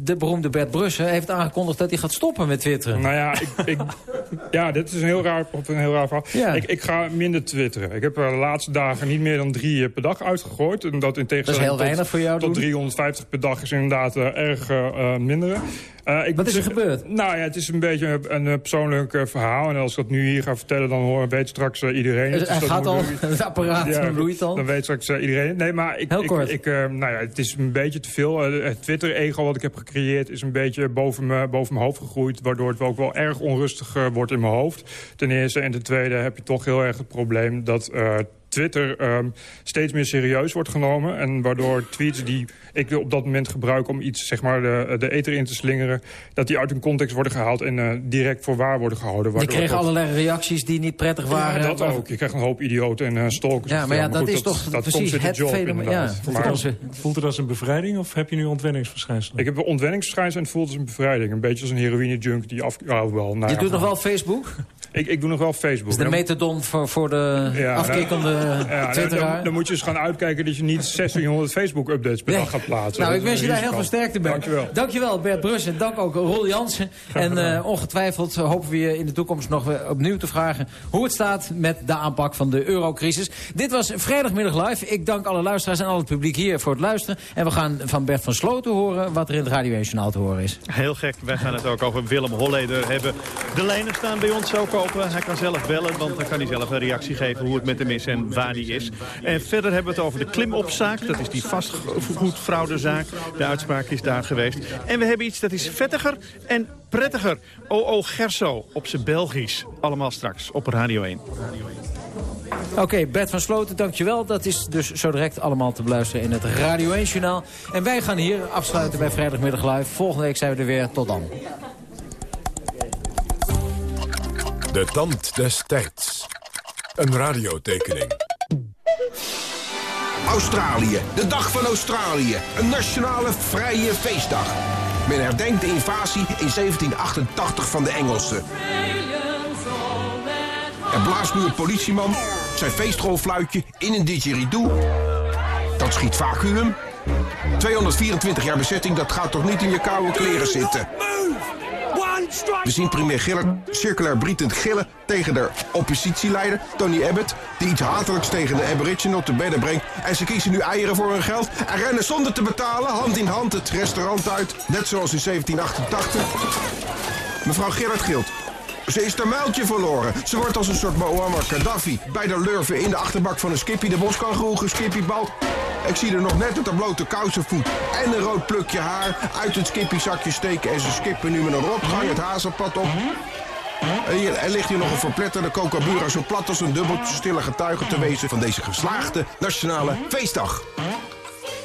Speaker 14: de beroemde Bert Brussen heeft aangekondigd dat hij gaat stoppen met twitteren.
Speaker 16: Nou ja, ik, ik, *laughs* ja dit is een heel raar, een heel raar verhaal.
Speaker 14: Ja.
Speaker 16: Ik, ik, ga minder twitteren. Ik heb de laatste dagen niet meer dan drie per dag uitgegooid. En dat in
Speaker 14: dat is
Speaker 16: tegenstelling
Speaker 14: heel weinig
Speaker 16: tot,
Speaker 14: voor jou
Speaker 16: tot
Speaker 14: doen?
Speaker 16: 350 per dag is inderdaad erg minderen. ik
Speaker 14: Wat is er gebeurd?
Speaker 16: Nou ja, het is een beetje een, een persoonlijk uh, verhaal. En als ik dat nu hier ga vertellen, dan hoor, weet straks uh, iedereen.
Speaker 14: Dus hij
Speaker 16: dat
Speaker 14: gaat al, *laughs* het apparaat
Speaker 16: Ja,
Speaker 14: bloeit al.
Speaker 16: Dan weet straks iedereen. Nee, maar ik,
Speaker 14: Heel
Speaker 16: ik,
Speaker 14: kort.
Speaker 16: ik, nou ja, het is een beetje te veel. het Twitter-ego wat ik heb gecreëerd is een beetje boven, me, boven mijn hoofd gegroeid. Waardoor het ook wel erg onrustig eh, wordt in mijn hoofd. Ten eerste. En ten tweede heb je toch heel erg het probleem dat... eh, Twitter um, steeds meer serieus wordt genomen. En waardoor tweets die ik op dat moment gebruik om iets zeg maar, de, de ether in te slingeren... dat die uit hun context worden gehaald en uh, direct voor waar worden gehouden.
Speaker 14: Je kreeg
Speaker 16: dat-
Speaker 14: allerlei reacties die niet prettig waren.
Speaker 16: Ja, dat ook. Je krijgt een hoop idioten en uh, stalkers.
Speaker 14: Ja, maar ja, dat
Speaker 16: goed,
Speaker 14: is toch
Speaker 16: dat
Speaker 14: precies het
Speaker 16: job,
Speaker 14: fenomeen. Ja,
Speaker 15: Voelt
Speaker 16: Maar-
Speaker 15: het, als, voelt het als een bevrijding of heb je nu ontwenningsverschijnselen?
Speaker 16: ik heb een ontwenningsverschijnsel en het voelt als een bevrijding. Een beetje als een heroïne-junk die af... Oh, wel, nou
Speaker 14: Je
Speaker 16: ja,
Speaker 14: doet nog wel Facebook? *laughs*
Speaker 16: Ik, ik doe nog wel Facebook.
Speaker 14: is de metadon voor, voor de
Speaker 16: Ja,
Speaker 14: afkikkende
Speaker 16: Ja, dan,
Speaker 14: twitteraar?
Speaker 16: dan, dan moet je eens gaan uitkijken dat je niet 1600 Facebook-updates per dag gaat plaatsen.
Speaker 14: Nou, ik wens je daar heel veel sterkte bij.
Speaker 16: Dankjewel.
Speaker 14: Dankjewel Bert Brus en dank ook Rol Jansen. En eh, ongetwijfeld hopen we je in de toekomst nog weer opnieuw te vragen... hoe het staat met de aanpak van de eurocrisis. Dit was vrijdagmiddag live. Ik dank alle luisteraars en al het publiek hier voor het luisteren. En we gaan van Bert van Sloten horen wat er in het Radio 1 Journaal te horen is.
Speaker 19: Heel gek, wij gaan het ook over Willem Holleder hebben. De lijnen staan bij ons ook open. Hij kan zelf bellen, want dan kan hij zelf een reactie geven hoe het met hem is en waar hij is. En verder hebben we het over de klimopzaak. Dat is die De uitspraak is daar geweest. En we hebben iets dat is vettiger en prettiger. O.O. Gerso op zijn Belgisch. Allemaal straks op Radio 1.
Speaker 14: Oké, Bert van Sloten, dankjewel. Dat is dus zo direct allemaal te beluisteren in het Radio 1 Journaal. En wij gaan hier afsluiten bij Vrijdagmiddag Live. Volgende week zijn we er weer. Tot dan.
Speaker 1: De tand des tijds. Een radiotekening.
Speaker 20: Australië, de dag van Australië. Een nationale vrije feestdag. Men herdenkt de invasie in 1788 van de Engelsen. Er blaast nu een politieman zijn feestrolfluitje in een didgeridoo. Dat schiet vacuüm. 224 jaar bezetting, dat gaat toch niet in je koude kleren zitten? We zien premier Gillard circulair brietend gillen tegen de oppositieleider Tony Abbott... die iets hatelijks tegen de aboriginal te bedden brengt. En ze kiezen nu eieren voor hun geld en rennen zonder te betalen... hand in hand het restaurant uit, net zoals in 1788. Mevrouw Gillard gilt. Ze is haar muiltje verloren. Ze wordt als een soort Muammar Gaddafi. Bij de lurven in de achterbak van een skippy de boskangeroe geskippybald. Ik zie er nog net een blote kousenvoet en een rood plukje haar uit het skippyzakje steken. En ze skippen nu met een rotgang het hazelpad op. En er ligt hier nog een verpletterde kokabura zo plat als een dubbeltje stille getuige te wezen van deze geslaagde nationale feestdag.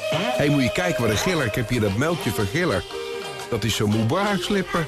Speaker 20: Hé, hey, moet je kijken wat een giller. Ik heb hier dat melkje van giller. Dat is zo'n Mubarak-slipper.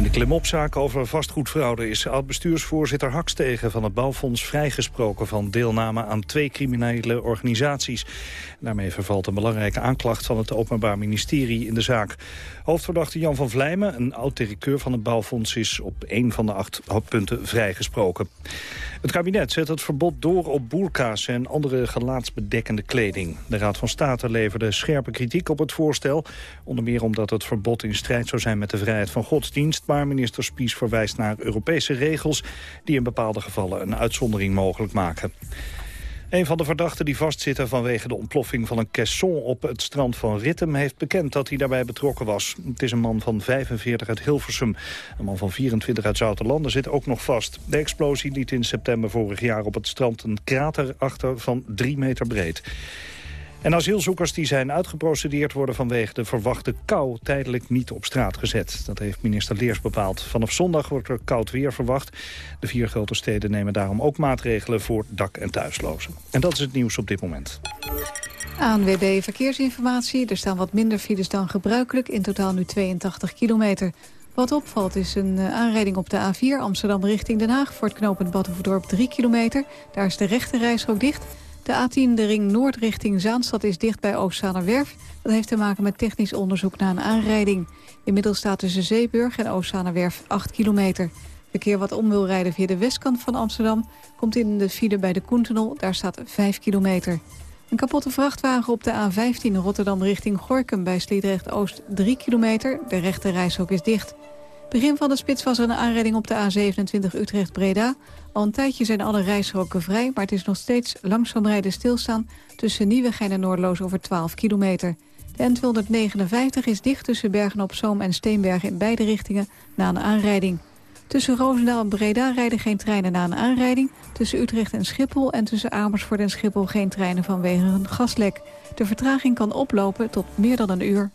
Speaker 2: In de klimopzaak over vastgoedfraude is oud-bestuursvoorzitter Hakstegen van het Bouwfonds vrijgesproken van deelname aan twee criminele organisaties. Daarmee vervalt een belangrijke aanklacht van het Openbaar Ministerie in de zaak. Hoofdverdachte Jan van Vlijmen, een oud-directeur van het Bouwfonds, is op een van de acht punten vrijgesproken. Het kabinet zet het verbod door op boerka's en andere gelaatsbedekkende kleding. De Raad van State leverde scherpe kritiek op het voorstel. Onder meer omdat het verbod in strijd zou zijn met de vrijheid van godsdienst. Maar minister Spies verwijst naar Europese regels... die in bepaalde gevallen een uitzondering mogelijk maken. Een van de verdachten die vastzitten vanwege de ontploffing van een caisson op het strand van Rittem heeft bekend dat hij daarbij betrokken was. Het is een man van 45 uit Hilversum. Een man van 24 uit Zouterlanden zit ook nog vast. De explosie liet in september vorig jaar op het strand een krater achter van 3 meter breed. En asielzoekers die zijn uitgeprocedeerd worden vanwege de verwachte kou tijdelijk niet op straat gezet. Dat heeft minister Leers bepaald. Vanaf zondag wordt er koud weer verwacht. De vier grote steden nemen daarom ook maatregelen voor dak- en thuislozen. En dat is het nieuws op dit moment.
Speaker 6: ANWB Verkeersinformatie. Er staan wat minder files dan gebruikelijk. In totaal nu 82 kilometer. Wat opvalt is een eh, aanrijding op de A4 Amsterdam richting Den Haag... voor het knooppunt Badhoevedorp 3 kilometer. Daar is de rechte reisrook dicht... De A10, de ring noord richting Zaanstad, is dicht bij Oostzaanerwerf. Dat heeft te maken met technisch onderzoek na een aanrijding. Inmiddels staat tussen Zeeburg en Oostzaanerwerf 8 kilometer. Verkeer wat om wil rijden via de westkant van Amsterdam... komt in de file bij de Koentunnel, daar staat 5 kilometer. Een kapotte vrachtwagen op de A15 Rotterdam richting Gorkum... bij Sliedrecht-Oost 3 kilometer. De rechte reishok is dicht. Begin van de spits was er een aanrijding op de A27 Utrecht-Breda. Al een tijdje zijn alle reisrokken vrij, maar het is nog steeds langzaam rijden stilstaan... tussen Nieuwegein en Noordloos over 12 kilometer. De N259 is dicht tussen Bergen-op-Zoom en Steenbergen in beide richtingen na een aanrijding. Tussen Roosendaal en Breda rijden geen treinen na een aanrijding. Tussen Utrecht en Schiphol en tussen Amersfoort en Schiphol geen treinen vanwege een gaslek. De vertraging kan oplopen tot meer dan een uur.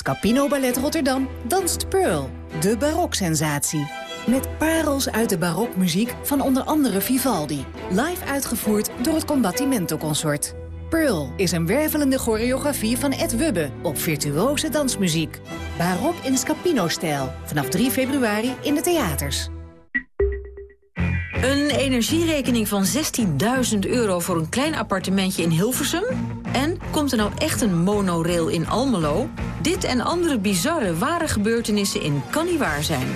Speaker 21: Scapino Ballet Rotterdam danst Pearl, de baroksensatie. Met parels uit de barokmuziek van onder andere Vivaldi. Live uitgevoerd door het Combattimento Consort. Pearl is een wervelende choreografie van Ed Wubbe op virtuose dansmuziek. Barok in Scapino-stijl. Vanaf 3 februari in de theaters.
Speaker 22: Een energierekening van 16.000 euro voor een klein appartementje in Hilversum? En komt er nou echt een monorail in Almelo? Dit en andere bizarre ware gebeurtenissen in Kan Niet Waar Zijn.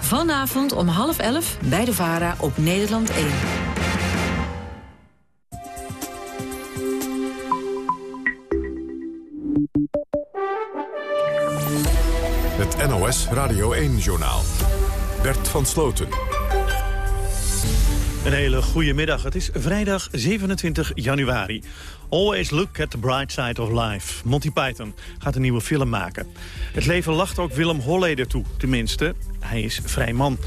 Speaker 22: Vanavond om half elf bij de VARA op Nederland 1.
Speaker 1: Het NOS Radio 1-journaal. Bert van Sloten.
Speaker 19: Een hele goede middag. Het is vrijdag 27 januari. Always look at the bright side of life. Monty Python gaat een nieuwe film maken. Het leven lacht ook Willem Holleder toe, tenminste. Hij is vrij man.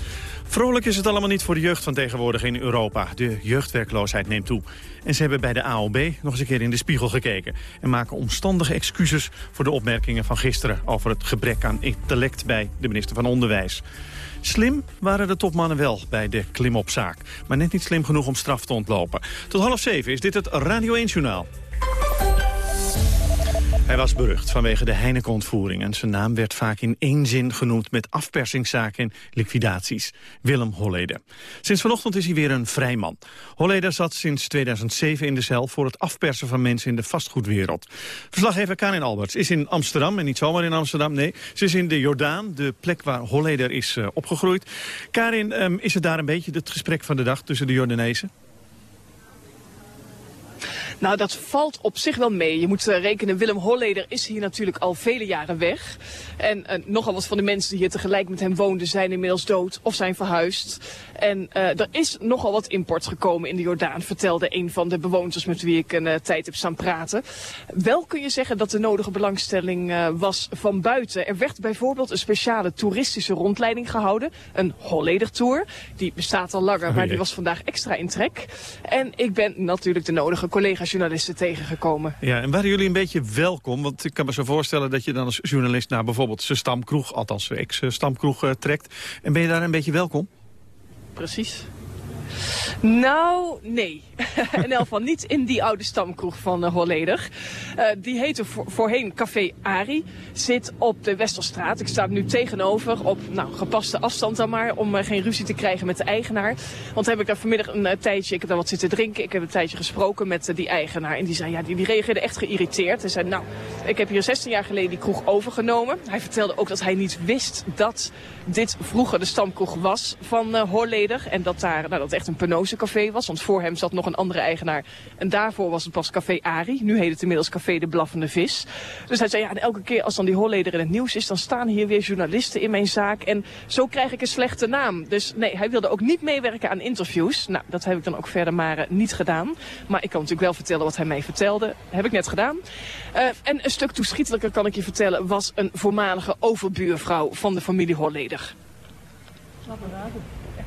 Speaker 19: Vrolijk is het allemaal niet voor de jeugd van tegenwoordig in Europa. De jeugdwerkloosheid neemt toe. En ze hebben bij de AOB nog eens een keer in de spiegel gekeken... en maken omstandige excuses voor de opmerkingen van gisteren... over het gebrek aan intellect bij de minister van Onderwijs. Slim waren de topmannen wel bij de klimopzaak. Maar net niet slim genoeg om straf te ontlopen. Tot half zeven is dit het Radio 1-journaal. Hij was berucht vanwege de Heineken-ontvoering... en zijn naam werd vaak in één zin genoemd met afpersingszaken en liquidaties. Willem Holleder. Sinds vanochtend is hij weer een vrijman. Holleder zat sinds 2007 in de cel voor het afpersen van mensen in de vastgoedwereld. Verslaggever Karin Alberts is in Amsterdam, en niet zomaar in Amsterdam, nee. Ze is in de Jordaan, de plek waar Holleder is uh, opgegroeid. Karin, um, is het daar een beetje het gesprek van de dag tussen de Jordanezen?
Speaker 23: Nou, dat valt op zich wel mee. Je moet uh, rekenen, Willem Holleder is hier natuurlijk al vele jaren weg. En uh, nogal wat van de mensen die hier tegelijk met hem woonden zijn inmiddels dood of zijn verhuisd. En uh, er is nogal wat import gekomen in de Jordaan, vertelde een van de bewoners met wie ik een tijd heb staan praten. Wel kun je zeggen dat de nodige belangstelling was van buiten. Er werd bijvoorbeeld een speciale toeristische rondleiding gehouden. Een Holleder Tour. Die bestaat al langer, maar die was vandaag extra in trek. En ik ben natuurlijk de nodige collega-journalisten tegengekomen.
Speaker 19: Ja, en waren jullie een beetje welkom? Want ik kan me zo voorstellen dat je dan als journalist naar bijvoorbeeld zijn stamkroeg, althans ex-stamkroeg, uh, trekt. En ben je daar een beetje welkom?
Speaker 23: Precies. Nou, nee. *laughs* in elk niet in die oude stamkroeg van uh, Holleder. Uh, die heette voor, voorheen Café Ari. Zit op de Westerstraat. Ik sta nu tegenover op nou, gepaste afstand dan maar. Om uh, geen ruzie te krijgen met de eigenaar. Want heb ik daar vanmiddag een tijdje, ik heb daar wat zitten drinken. Ik heb een tijdje gesproken met die eigenaar. En die zei, ja, die, die reageerde echt geïrriteerd. Hij zei, nou, ik heb hier 16 jaar geleden die kroeg overgenomen. Hij vertelde ook dat hij niet wist dat dit vroeger de stamkroeg was van Holleder. En dat daar, nou, dat echt een Café was. Want voor hem zat nog een andere eigenaar. En daarvoor was het pas Café Ari. Nu heet het inmiddels Café de Blaffende Vis. Dus hij zei, ja, en elke keer als dan die Holleder in het nieuws is... dan staan hier weer journalisten in mijn zaak. En zo krijg ik een slechte naam. Dus nee, hij wilde ook niet meewerken aan interviews. Nou, dat heb ik dan ook verder maar uh, niet gedaan. Maar ik kan natuurlijk wel vertellen wat hij mij vertelde. Heb ik net gedaan. Uh, en een stuk toeschietelijker kan ik je vertellen... was een voormalige overbuurvrouw van de familie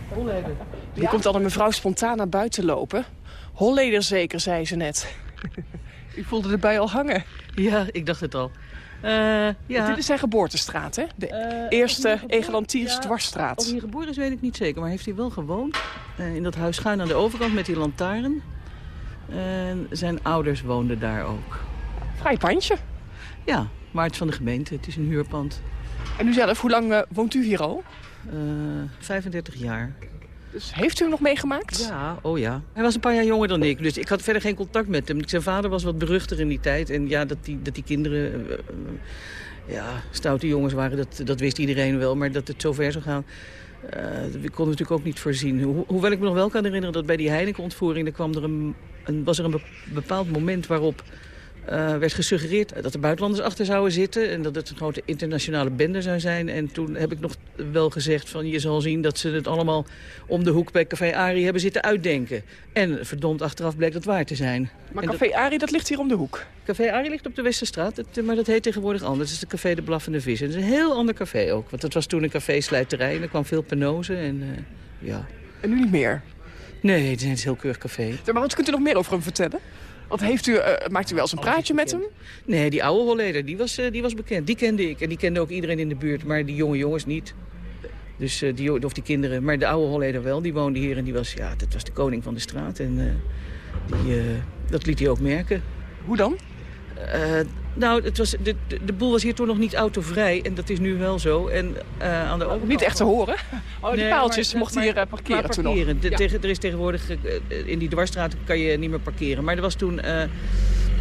Speaker 23: Holleder. Ja. komt dan een mevrouw spontaan naar buiten lopen. Holleder zeker, zei ze net. *laughs* U voelde erbij al hangen.
Speaker 24: Ja, ik dacht het al. Uh, ja.
Speaker 23: Dit is zijn geboortestraat, hè? De uh, eerste Egelantiers ja, dwarsstraat.
Speaker 24: Of hij geboren is, weet ik niet zeker. Maar heeft hij wel gewoond. Uh, in dat huis schuin aan de overkant met die lantaarn. En zijn ouders woonden daar ook.
Speaker 23: Vrij pandje.
Speaker 24: Ja, maar het is van de gemeente. Het is een huurpand.
Speaker 23: En u zelf, hoe lang woont u hier al?
Speaker 24: 35 jaar.
Speaker 23: Dus heeft u hem nog meegemaakt?
Speaker 24: Ja, oh ja. Hij was een paar jaar jonger dan ik, dus ik had verder geen contact met hem. Zijn vader was wat beruchter in die tijd. En ja, dat die, dat die kinderen... Uh, ja, stoute jongens waren, dat, dat wist iedereen wel. Maar dat het zo ver zou gaan... Uh, we konden natuurlijk ook niet voorzien. Ho hoewel ik me nog wel kan herinneren dat bij die Heineken-ontvoering... kwam er een, een, was er een bepaald moment waarop uh, werd gesuggereerd dat er buitenlanders achter zouden zitten... en dat het een grote internationale bende zou zijn. En toen heb ik nog wel gezegd van je zal zien dat ze het allemaal om de hoek bij Café Ari hebben zitten uitdenken. En verdomd achteraf bleek dat waar te zijn.
Speaker 23: Maar en Café dat... Ari, dat ligt hier om de hoek?
Speaker 24: Café Ari ligt op de Westerstraat, het, maar dat heet tegenwoordig anders. Het is het Café de Blaffende Vis. En het is een heel ander café ook, want het was toen een café slijterij... en er kwam veel penose en uh, ja...
Speaker 23: En nu niet meer?
Speaker 24: Nee, het is een heel keurig café.
Speaker 23: Maar wat kunt u nog meer over hem vertellen? Wat heeft u, uh, maakt u wel eens een praatje met hem?
Speaker 24: Nee, die oude Holleder, die was, uh, die was bekend. Die kende ik. En die kende ook iedereen in de buurt, maar die jonge jongens niet. Dus uh, die, of die kinderen. Maar de oude Holleder wel, die woonde hier en die was, ja, dat was de koning van de straat. En die, dat liet hij ook merken.
Speaker 23: Hoe dan?
Speaker 24: Nou, het was, de, de, boel was hier toen nog niet autovrij. En dat is nu wel zo. En, uh, aan de.
Speaker 23: Niet echt te horen? *laughs* Oh, die nee, paaltjes maar, mochten hier uh, parkeren,
Speaker 24: parkeren. De, ja. tegen, er is tegenwoordig... In die dwarsstraat kan je niet meer parkeren. Maar er was toen...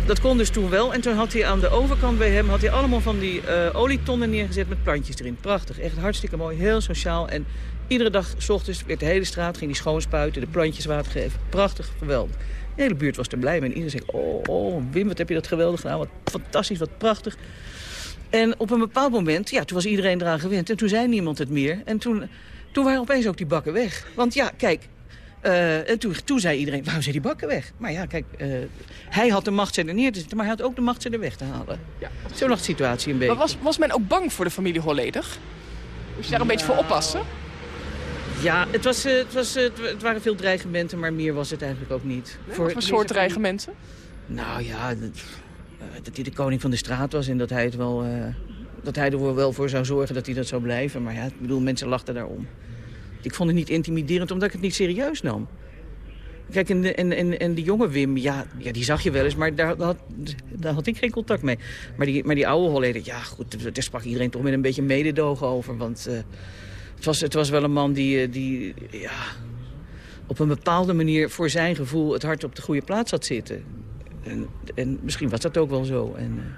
Speaker 24: dat kon dus toen wel. En toen had hij aan de overkant bij hem... had hij allemaal van die olietonnen neergezet met plantjes erin. Prachtig. Echt hartstikke mooi. Heel sociaal. En iedere dag, s ochtends, werd de hele straat... ging hij schoonspuiten, de plantjes water geven. Prachtig, geweldig. De hele buurt was er blij mee. En iedereen zei, oh, oh, Wim, wat heb je dat geweldig gedaan. Wat fantastisch, wat prachtig. En op een bepaald moment, ja, toen was iedereen eraan gewend. En toen zei niemand het meer. En toen, toen waren opeens ook die bakken weg. Want ja, kijk, uh, en toen, toen zei iedereen, waarom zijn die bakken weg? Maar ja, kijk, uh, hij had de macht ze er neer te zetten, maar hij had ook de macht ze er weg te halen. Ja. Zo lag de situatie een beetje.
Speaker 23: Maar was, was men ook bang voor de familie Holledig? Moest je daar een beetje voor oppassen?
Speaker 24: Ja, het, was, het, was, het waren veel dreigementen, maar meer was het eigenlijk ook niet.
Speaker 23: Nee, voor, wat voor soort dreigementen?
Speaker 24: Nou ja, dat, dat, hij de koning van de straat was en dat hij, het wel, uh, dat hij er wel voor zou zorgen dat hij dat zou blijven. Maar ja, ik bedoel, mensen lachten daarom. Ik vond het niet intimiderend omdat ik het niet serieus nam. Kijk, en, en, en, en die jonge Wim, ja, ja, die zag je wel eens, maar daar, had, daar had ik geen contact mee. Maar die, maar die oude Holleder, ja goed, daar sprak iedereen toch met een beetje mededogen over. Want uh, het, was, het was wel een man die, die ja, op een bepaalde manier voor zijn gevoel het hart op de goede plaats had zitten. En, en misschien was dat ook wel zo. En,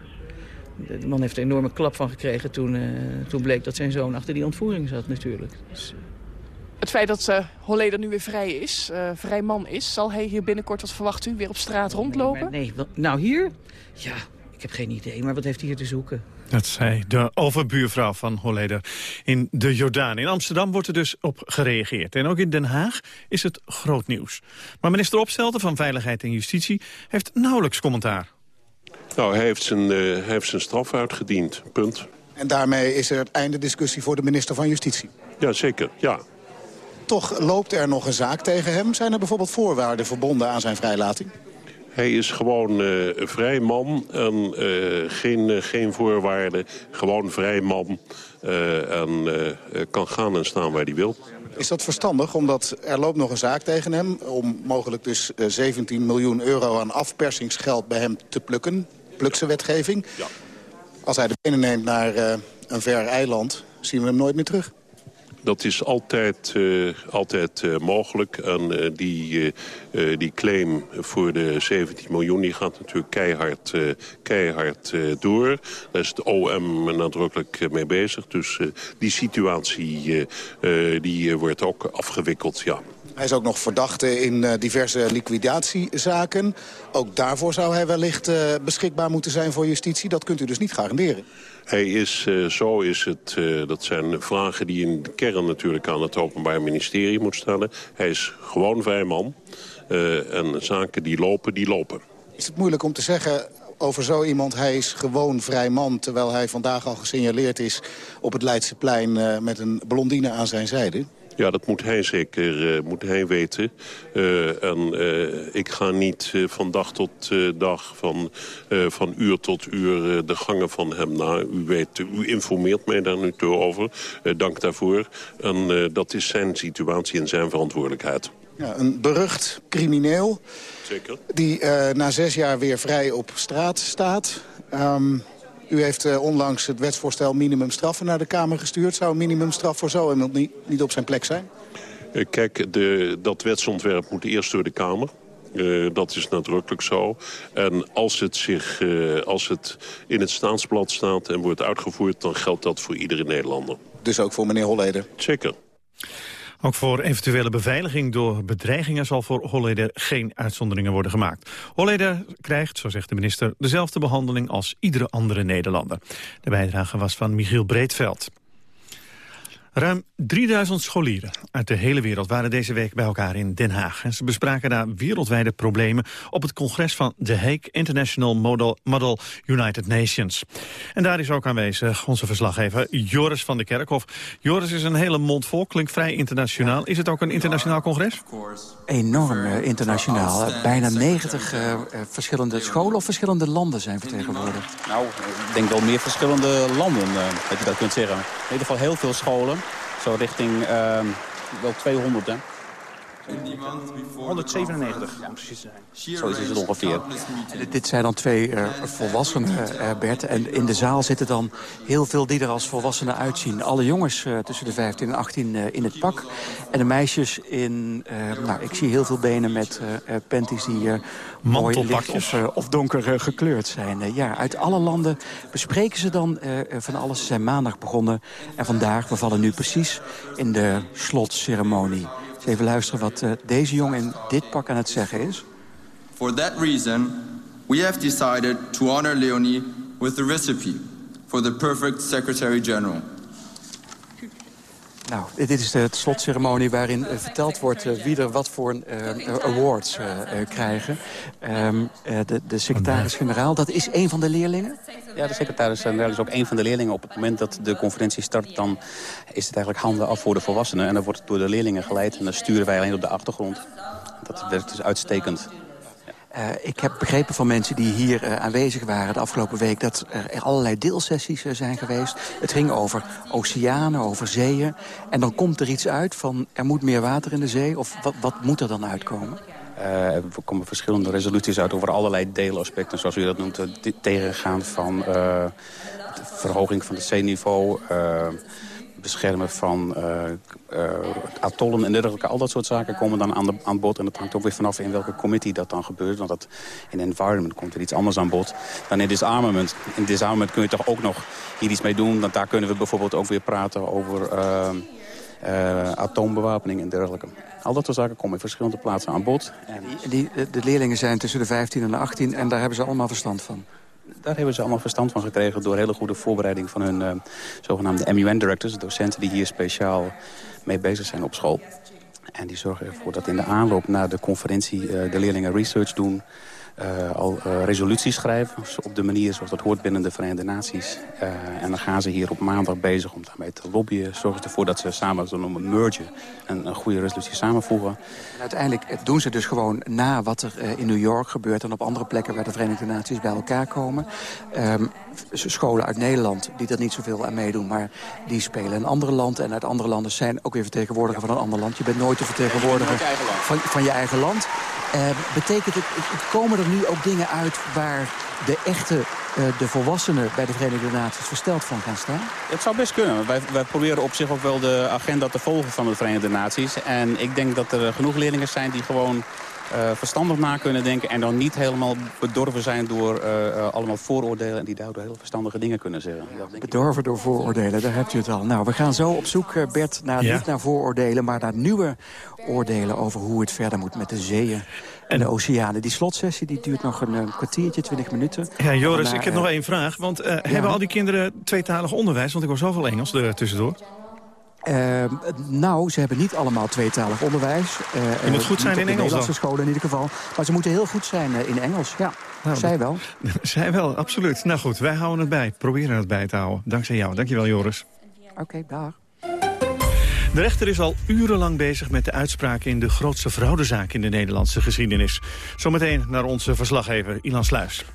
Speaker 24: uh, de man heeft er een enorme klap van gekregen toen, uh, toen bleek dat zijn zoon achter die ontvoering zat natuurlijk. Dus,
Speaker 23: het feit dat uh, Holleder nu weer vrij is, uh, vrij man is... zal hij hier binnenkort, wat verwacht u, weer op straat rondlopen?
Speaker 24: Nee, nee, nou hier? Ja, ik heb geen idee, maar wat heeft hij hier te zoeken?
Speaker 19: Dat zei de overbuurvrouw van Holleder in de Jordaan. In Amsterdam wordt er dus op gereageerd. En ook in Den Haag is het groot nieuws. Maar minister Opstelten van Veiligheid en Justitie heeft nauwelijks commentaar.
Speaker 25: Nou, hij heeft zijn, uh, hij heeft zijn straf uitgediend, punt.
Speaker 20: En daarmee is er het einde discussie voor de minister van Justitie?
Speaker 25: Ja, zeker, ja.
Speaker 20: Toch loopt er nog een zaak tegen hem. Zijn er bijvoorbeeld voorwaarden verbonden aan zijn vrijlating?
Speaker 25: Hij is gewoon uh, vrij man en uh, geen, uh, geen voorwaarden. Gewoon vrij man en kan gaan en staan waar hij wil.
Speaker 20: Is dat verstandig? Omdat er loopt nog een zaak tegen hem... om mogelijk dus 17 miljoen euro aan afpersingsgeld bij hem te plukken. Plukse wetgeving.
Speaker 25: Ja.
Speaker 20: Als hij de benen neemt naar een ver eiland, zien we hem nooit meer terug.
Speaker 25: Dat is altijd, uh, altijd uh, mogelijk. En uh, die, die claim voor de 17 miljoen die gaat natuurlijk keihard, keihard door. Daar is het OM nadrukkelijk mee bezig. Dus die situatie die, wordt ook afgewikkeld, ja.
Speaker 20: Hij is ook nog verdachte in diverse liquidatiezaken. Ook daarvoor zou hij wellicht beschikbaar moeten zijn voor justitie. Dat kunt u dus niet garanderen.
Speaker 25: Hij is, uh, zo is het, uh, dat zijn vragen die in de kern natuurlijk aan het Openbaar Ministerie moet stellen. Hij is gewoon vrij man. Uh, en zaken die lopen, die lopen.
Speaker 20: Is het moeilijk om te zeggen over zo iemand, hij is gewoon vrij man... terwijl hij vandaag al gesignaleerd is op het Leidseplein met een blondine aan zijn zijde?
Speaker 25: Ja, dat moet hij zeker uh, moet hij weten. Uh, en uh, ik ga niet van dag tot dag, van, van uur tot uur de gangen van hem na. U, weet, u informeert mij daar nu toe over. dank daarvoor. En dat is zijn situatie en zijn verantwoordelijkheid.
Speaker 20: Ja, een berucht crimineel.
Speaker 25: Zeker.
Speaker 20: Die na zes jaar weer vrij op straat staat. Um, u heeft uh, onlangs het wetsvoorstel minimumstraffen naar de Kamer gestuurd. Zou een minimumstraf voor zo iemand niet, niet op zijn plek zijn?
Speaker 25: Uh, kijk, de, dat wetsontwerp moet eerst door de Kamer. Uh, dat is nadrukkelijk zo. En als het, zich, uh, als het in het staatsblad staat en wordt uitgevoerd... dan geldt dat voor iedere Nederlander.
Speaker 20: Dus ook voor meneer Holleder?
Speaker 25: Zeker.
Speaker 19: Ook voor eventuele beveiliging door bedreigingen zal voor Holleder geen uitzonderingen worden gemaakt. Holleder krijgt, zo zegt de minister, dezelfde behandeling als iedere andere Nederlander. De bijdrage was van Michiel Breedveld. Ruim 3000 scholieren uit de hele wereld waren deze week bij elkaar in Den Haag. En ze bespraken daar wereldwijde problemen op het congres van The Hague International Model, Model United Nations. En daar is ook aanwezig onze verslaggever Joris van der Kerkhof. Joris is een hele mond vol, klinkt vrij internationaal. Is het ook een internationaal congres?
Speaker 26: Enorm uh, internationaal. Bijna 90 uh, verschillende scholen of verschillende landen zijn vertegenwoordigd.
Speaker 27: Nou, ik denk wel meer verschillende landen, uh, dat je dat kunt zeggen. In ieder geval heel veel scholen. Zo richting uh, wel 200, hè.
Speaker 26: 197, om precies te zijn. Zo is het ongeveer. Dit zijn dan twee uh, volwassenen, uh, Bert. En in de zaal zitten dan heel veel die er als volwassenen uitzien. Alle jongens uh, tussen de 15 en 18 in het pak. En de meisjes in... nou, ik zie heel veel benen met panties die mooi licht of, of donker gekleurd zijn. ja, uit alle landen bespreken ze dan van alles. Ze zijn maandag begonnen. En vandaag, we vallen nu precies in de slotceremonie. Even luisteren wat uh, deze jongen in dit pak aan het zeggen is.
Speaker 28: For that reason, we have decided to honor Leonie with the recipe for the perfect Secretary-General.
Speaker 26: Nou, dit is de slotceremonie waarin uh, verteld wordt uh, wie er wat voor uh, awards krijgen. Um, de, de secretaris-generaal, dat is een van de leerlingen?
Speaker 27: Ja, de secretaris-generaal is ook een van de leerlingen. Op het moment dat de conferentie start, dan is het eigenlijk handen af voor de volwassenen. En dan wordt het door de leerlingen geleid en dan sturen wij alleen op de achtergrond. Dat werkt dus uitstekend.
Speaker 26: Uh, ik heb begrepen van mensen die hier uh, aanwezig waren de afgelopen week... dat er allerlei deelsessies uh, zijn geweest. Het ging over oceanen, over zeeën. En dan komt er iets uit van er moet meer water in de zee. Of wat, wat moet er dan uitkomen?
Speaker 27: er komen verschillende resoluties uit over allerlei delaspecten, zoals u dat noemt. Het tegengaan van de verhoging van het zeeniveau beschermen van uh, uh, atollen en dergelijke. Al dat soort zaken komen dan aan, de, aan bod. En dat hangt ook weer vanaf in welke committee dat dan gebeurt. Want dat in environment komt er iets anders aan bod dan in disarmament. In disarmament kun je toch ook nog hier iets mee doen. Want daar kunnen we bijvoorbeeld ook weer praten over uh, atoombewapening en dergelijke. Al dat soort zaken komen in verschillende plaatsen aan bod.
Speaker 26: En... Die, de leerlingen zijn tussen de 15 en de 18 en daar hebben ze allemaal verstand van
Speaker 27: daar hebben ze allemaal verstand van gekregen... door hele goede voorbereiding van hun uh, zogenaamde MUN-directors... docenten die hier speciaal mee bezig zijn op school. En die zorgen ervoor dat in de aanloop naar de conferentie... Uh, de leerlingen research doen uh, al uh, resoluties schrijven. Op de manier zoals dat hoort binnen de Verenigde Naties. Uh, en dan gaan ze hier op maandag bezig om daarmee te lobbyen. Zorgen ervoor dat ze samen, zo noemen mergen, een, een goede resolutie samenvoegen.
Speaker 26: En uiteindelijk doen ze dus gewoon na wat er in New York gebeurt... en op andere plekken waar de Verenigde Naties bij elkaar komen. Um, scholen uit Nederland die er niet zoveel aan meedoen... maar die spelen in andere landen. En uit andere landen zijn ook weer vertegenwoordiger van een ander land. Je bent nooit de vertegenwoordiger van, van je eigen land. Uh, betekent het, komen er nu ook dingen uit waar de echte, uh, de volwassenen bij de Verenigde Naties versteld van gaan staan?
Speaker 27: Het zou best kunnen. Wij, wij proberen op zich ook wel de agenda te volgen van de Verenigde Naties. En ik denk dat er genoeg leerlingen zijn die gewoon uh, verstandig na kunnen denken... en dan niet helemaal bedorven zijn door uh, allemaal vooroordelen... en die daardoor heel verstandige dingen kunnen zeggen.
Speaker 26: bedorven door vooroordelen, daar hebt u het al. Nou, we gaan zo op zoek, Bert, naar, ja. niet naar vooroordelen... maar naar nieuwe oordelen over hoe het verder moet met de zeeën en de oceanen. Die slotsessie die duurt nog een, een kwartiertje, 20 minuten.
Speaker 19: Ja, Joris, Daarna, ik heb nog één vraag. Want uh, ja. hebben al die kinderen tweetalig onderwijs? Want ik hoor zoveel Engels er tussendoor.
Speaker 26: Uh, nou, ze hebben niet allemaal tweetalig onderwijs.
Speaker 19: Uh, Je moet goed zijn in Engels
Speaker 26: Nederlandse scholen in ieder geval. Maar ze moeten heel goed zijn uh, in Engels, ja. Nou, zij wel. *laughs*
Speaker 19: Zij wel, absoluut. Nou goed, wij houden het bij. Proberen het bij te houden. Dankzij jou. Dankjewel, Joris.
Speaker 26: Oké, okay, dag.
Speaker 19: De rechter is al urenlang bezig met de uitspraak in de grootste fraudezaak in de Nederlandse geschiedenis. Zometeen naar onze verslaggever Ilan Sluis.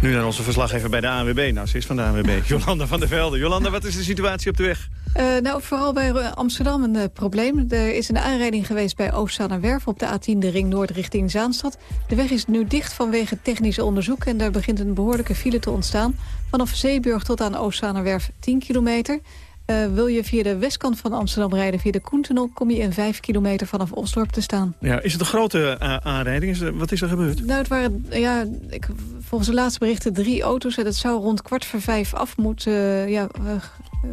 Speaker 19: Nu naar onze verslaggever bij de ANWB. Nou, ze is van de ANWB. *laughs* Jolanda van der Velde. Jolanda, wat is de situatie op de weg?
Speaker 6: Uh, nou, vooral bij Amsterdam een uh, probleem. Er is een aanrijding geweest bij Oostzaanerwerf op de A10, de ring noord richting Zaanstad. De weg is nu dicht vanwege technisch onderzoek en daar begint een behoorlijke file te ontstaan. Vanaf Zeeburg tot aan Oostzaanerwerf 10 kilometer. Uh, wil je via de westkant van Amsterdam rijden, via de Koentunnel... kom je in 5 kilometer vanaf Osdorp te staan.
Speaker 19: Ja, is het een grote uh, aanrijding? Is er, wat is er gebeurd?
Speaker 6: Nou, het waren ja, ik, volgens de laatste berichten drie auto's... en het zou rond kwart voor vijf af moeten, uh, ja,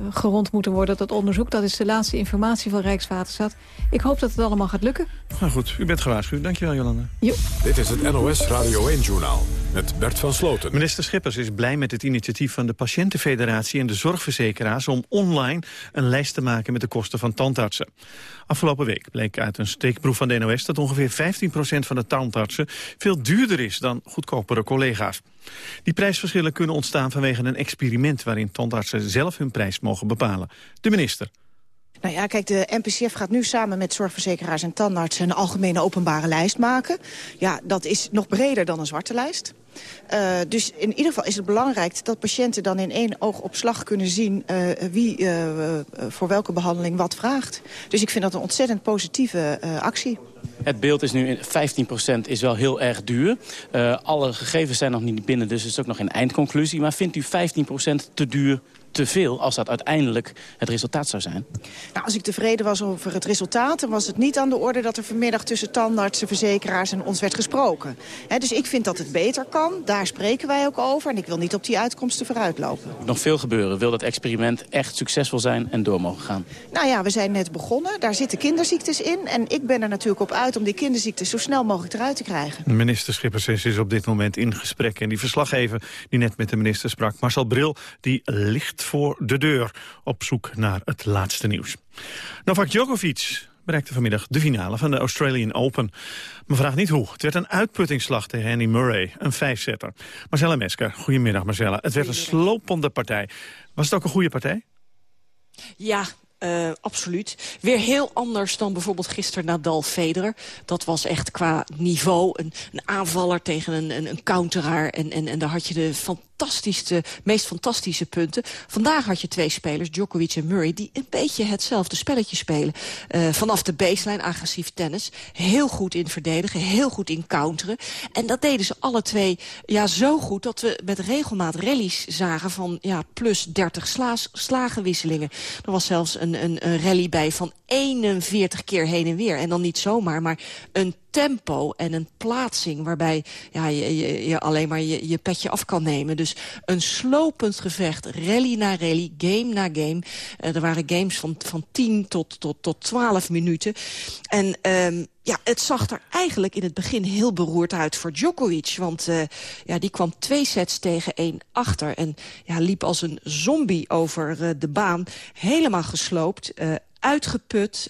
Speaker 6: gerond moeten worden, dat onderzoek. Dat is de laatste informatie van Rijkswaterstaat. Ik hoop dat het allemaal gaat lukken.
Speaker 19: Nou goed, u bent gewaarschuwd. Dankjewel, Jolanda.
Speaker 6: Jo.
Speaker 1: Dit is het NOS Radio 1-journaal met Bert van Sloten.
Speaker 19: Minister Schippers is blij met het initiatief van de Patiëntenfederatie en de zorgverzekeraars... om online een lijst te maken met de kosten van tandartsen. Afgelopen week bleek uit een steekproef van de NOS... dat ongeveer 15% van de tandartsen veel duurder is dan goedkopere collega's. Die prijsverschillen kunnen ontstaan vanwege een experiment... waarin tandartsen zelf hun prijs mogen bepalen. De minister.
Speaker 29: Nou ja, kijk, de NPCF gaat nu samen met zorgverzekeraars en tandartsen... een algemene openbare lijst maken. Ja, dat is nog breder dan een zwarte lijst. Uh, dus in ieder geval is het belangrijk dat patiënten dan in één oogopslag kunnen zien... Uh, wie uh, voor welke behandeling wat vraagt. Dus ik vind dat een ontzettend positieve actie.
Speaker 30: Het beeld is nu 15% is wel heel erg duur. alle gegevens zijn nog niet binnen, dus het is ook nog geen eindconclusie. Maar vindt u 15% te duur te veel als dat uiteindelijk het resultaat zou zijn?
Speaker 29: Nou, als ik tevreden was over het resultaat... dan was het niet aan de orde dat er vanmiddag tussen tandartsen, verzekeraars en ons werd gesproken. He, dus ik vind dat het beter kan. Daar spreken wij ook over. En ik wil niet op die uitkomsten vooruitlopen.
Speaker 30: Nog veel gebeuren. Wil dat experiment echt succesvol zijn en door mogen gaan?
Speaker 29: Nou ja, we zijn net begonnen. Daar zitten kinderziektes in. En ik ben er natuurlijk op uit om die kinderziektes zo snel mogelijk eruit te krijgen.
Speaker 19: Minister Schippers is op dit moment in gesprek. En die verslaggever die net met de minister sprak, Marcel Bril, die ligt voor de deur op zoek naar het laatste nieuws. Novak Djokovic bereikte vanmiddag de finale van de Australian Open. Maar vraag niet hoe. Het werd een uitputtingsslag tegen Andy Murray, een vijfzetter. Marcella Mesker, goedemiddag Marcella. Het werd een slopende partij. Was het ook een goede partij?
Speaker 31: Ja, uh, absoluut. Weer heel anders dan bijvoorbeeld gisteren Nadal Federer. Dat was echt qua niveau een, een aanvaller tegen een, een, een counteraar. En, en, en daar had je de fantastische, meest fantastische punten. Vandaag had je twee spelers, Djokovic en Murray... die een beetje hetzelfde spelletje spelen. Uh, vanaf de baseline, agressief tennis. Heel goed in verdedigen, heel goed in counteren. En dat deden ze alle twee ja, zo goed... dat we met regelmaat rallies zagen van ja, plus 30 slaas, slagenwisselingen. Er was zelfs een, een, een rally bij van 41 keer heen en weer. En dan niet zomaar, maar een tempo en een plaatsing... waarbij ja, je, je, alleen maar je, je petje af kan nemen. Dus een slopend gevecht, rally na rally, game na game. Uh, er waren games van, van 10 tot, tot, tot 12 minuten. En... Um, ja, het zag er eigenlijk in het begin heel beroerd uit voor Djokovic. Want uh, ja, die kwam twee sets tegen één achter. En ja, liep als een zombie over uh, de baan. Helemaal gesloopt, uitgeput,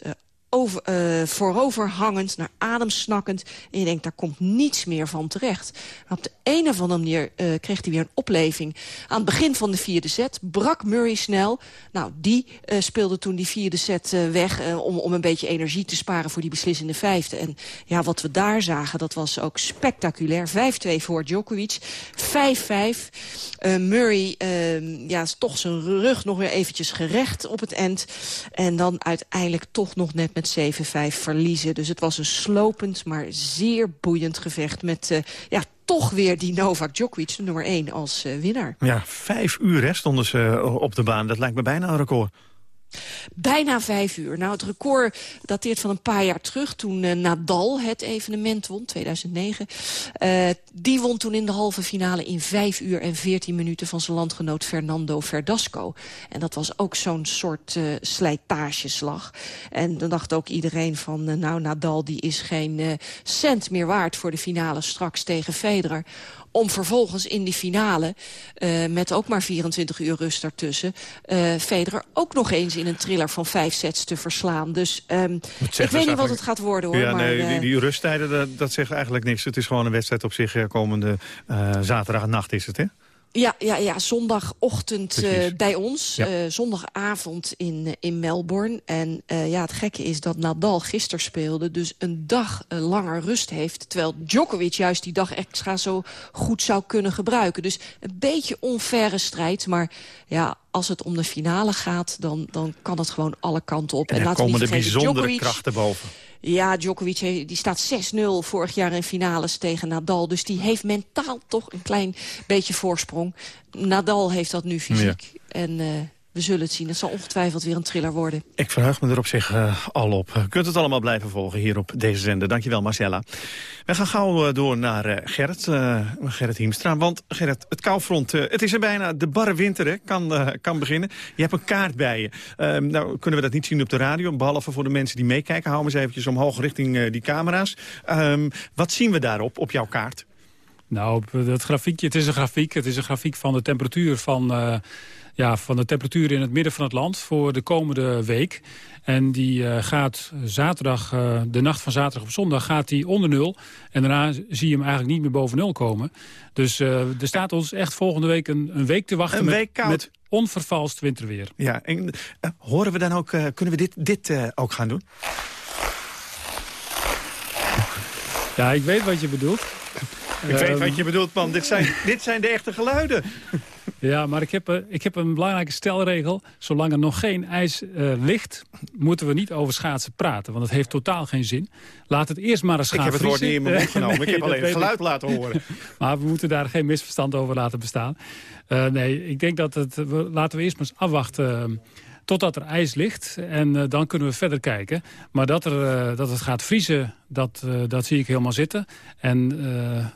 Speaker 31: over, vooroverhangend, naar adem snakkend. En je denkt, daar komt niets meer van terecht. op de een of andere manier uh, kreeg hij weer een opleving. Aan het begin van de vierde set brak Murray snel. Nou, die uh, speelde toen die vierde set weg... om, om een beetje energie te sparen voor die beslissende vijfde. En ja, wat we daar zagen, dat was ook spectaculair. 5-2 voor Djokovic, 5-5. Murray, ehm, ja, toch zijn rug nog weer eventjes gerecht op het eind. En dan uiteindelijk toch nog net met 7-5 verliezen. Dus het was een slopend, maar zeer boeiend gevecht... met uh, ja, toch weer die Novak Djokovic, de nummer 1, als uh, winnaar.
Speaker 19: Ja, vijf uur hè, stonden ze uh, op de baan. Dat lijkt me bijna een record.
Speaker 31: Bijna vijf uur. Nou, het record dateert van een paar jaar terug... toen uh, Nadal het evenement won, 2009. Uh, die won toen in de halve finale in vijf uur en veertien minuten... van zijn landgenoot Fernando Verdasco. En dat was ook zo'n soort uh, slijtageslag. En dan dacht ook iedereen van... nou, Nadal die is geen cent meer waard voor de finale straks tegen Federer om vervolgens in die finale, uh, met ook maar 24 uur rust daartussen... Uh, Federer ook nog eens in een thriller van vijf sets te verslaan. Dus um, ik weet niet wat het gaat worden, hoor.
Speaker 19: Ja,
Speaker 31: maar,
Speaker 19: nee,
Speaker 31: uh,
Speaker 19: die, die rusttijden, dat, dat zegt eigenlijk niks. Het is gewoon een wedstrijd op zich. Komende zaterdagnacht is het, hè?
Speaker 31: Ja, ja, ja zondagochtend uh, bij ons. Ja. Uh, zondagavond in, in Melbourne. En uh, ja, het gekke is dat Nadal gisteren speelde. Dus een dag langer rust heeft. Terwijl Djokovic juist die dag extra zo goed zou kunnen gebruiken. Dus een beetje onfaire strijd. Maar ja, als het om de finale gaat, dan, dan kan het gewoon alle kanten op.
Speaker 19: En, en
Speaker 31: laten
Speaker 19: komen de bijzondere
Speaker 31: Djokovic,
Speaker 19: krachten boven.
Speaker 31: Ja, Djokovic die staat 6-0 vorig jaar in finales tegen Nadal. Dus die heeft mentaal toch een klein beetje voorsprong. Nadal heeft dat nu fysiek. Ja. En uh, we zullen het zien. Het zal ongetwijfeld weer een thriller worden.
Speaker 19: Ik verheug me er op zich uh, al op. Je kunt het allemaal blijven volgen hier op deze zender. Dankjewel, Marcella. We gaan gauw uh, door naar uh, Gerrit, Gerrit Hiemstra. Want Gerrit, het koufront, het is er bijna. De barre winter hè, kan, kan beginnen. Je hebt een kaart bij je. Ehm, nou kunnen we dat niet zien op de radio. Behalve voor de mensen die meekijken. Hou eens eventjes omhoog richting die camera's. Um, wat zien we daarop, op jouw kaart?
Speaker 32: Nou, dat grafiekje, het is een grafiek. Het is een grafiek van de temperatuur van, uh, ja, van de temperatuur in het midden van het land voor de komende week. En die uh, gaat zaterdag, uh, de nacht van zaterdag op zondag, gaat die onder nul. En daarna zie je hem eigenlijk niet meer boven nul komen. Dus er staat ons echt volgende week een, een week te wachten
Speaker 19: een
Speaker 32: met,
Speaker 19: week koud.
Speaker 32: met onvervalst winterweer.
Speaker 19: Ja, en horen we dan ook, kunnen we dit, dit ook gaan doen?
Speaker 32: Ja, ik weet wat je bedoelt.
Speaker 19: Ik weet wat je bedoelt, man. Dit zijn, dit zijn de echte geluiden.
Speaker 32: Ja, maar ik heb, ik heb een belangrijke stelregel. Zolang er nog geen ijs uh, ligt, moeten we niet over schaatsen praten. Want het heeft totaal geen zin. Laat het eerst maar eens gaan
Speaker 19: Ik heb het woord niet in mijn mond genomen.
Speaker 32: nee,
Speaker 19: ik heb *laughs* alleen het geluid laten horen. *laughs*
Speaker 32: maar we moeten daar geen misverstand over laten bestaan. Uh, nee, ik denk dat het... We, laten we eerst maar eens afwachten... Totdat er ijs ligt. En uh, dan kunnen we verder kijken. Maar dat, er, uh, dat het gaat vriezen, dat, uh, dat zie ik helemaal zitten. En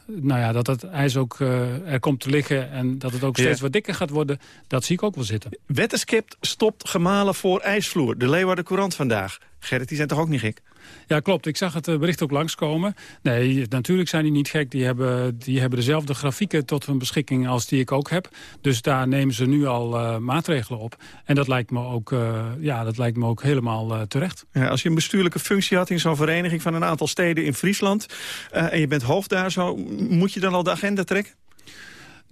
Speaker 32: nou ja, dat het ijs ook er komt te liggen... en dat het ook steeds ja. wat dikker gaat worden, dat zie ik ook wel zitten.
Speaker 19: Wetenskip stopt gemalen voor ijsvloer. De Leeuwarden Courant vandaag. Gerrit, die zijn toch ook niet gek?
Speaker 32: Ja, klopt. Ik zag het bericht ook langskomen. Nee, natuurlijk zijn die niet gek. Die hebben, die hebben dezelfde grafieken tot hun beschikking als die ik ook heb. Dus daar nemen ze nu al uh, maatregelen op. En dat lijkt me ook, uh, ja, dat lijkt me ook helemaal terecht.
Speaker 19: Ja, als je een bestuurlijke functie had in zo'n vereniging van een aantal steden in Friesland... en je bent hoofd daar zo, moet je dan al de agenda trekken?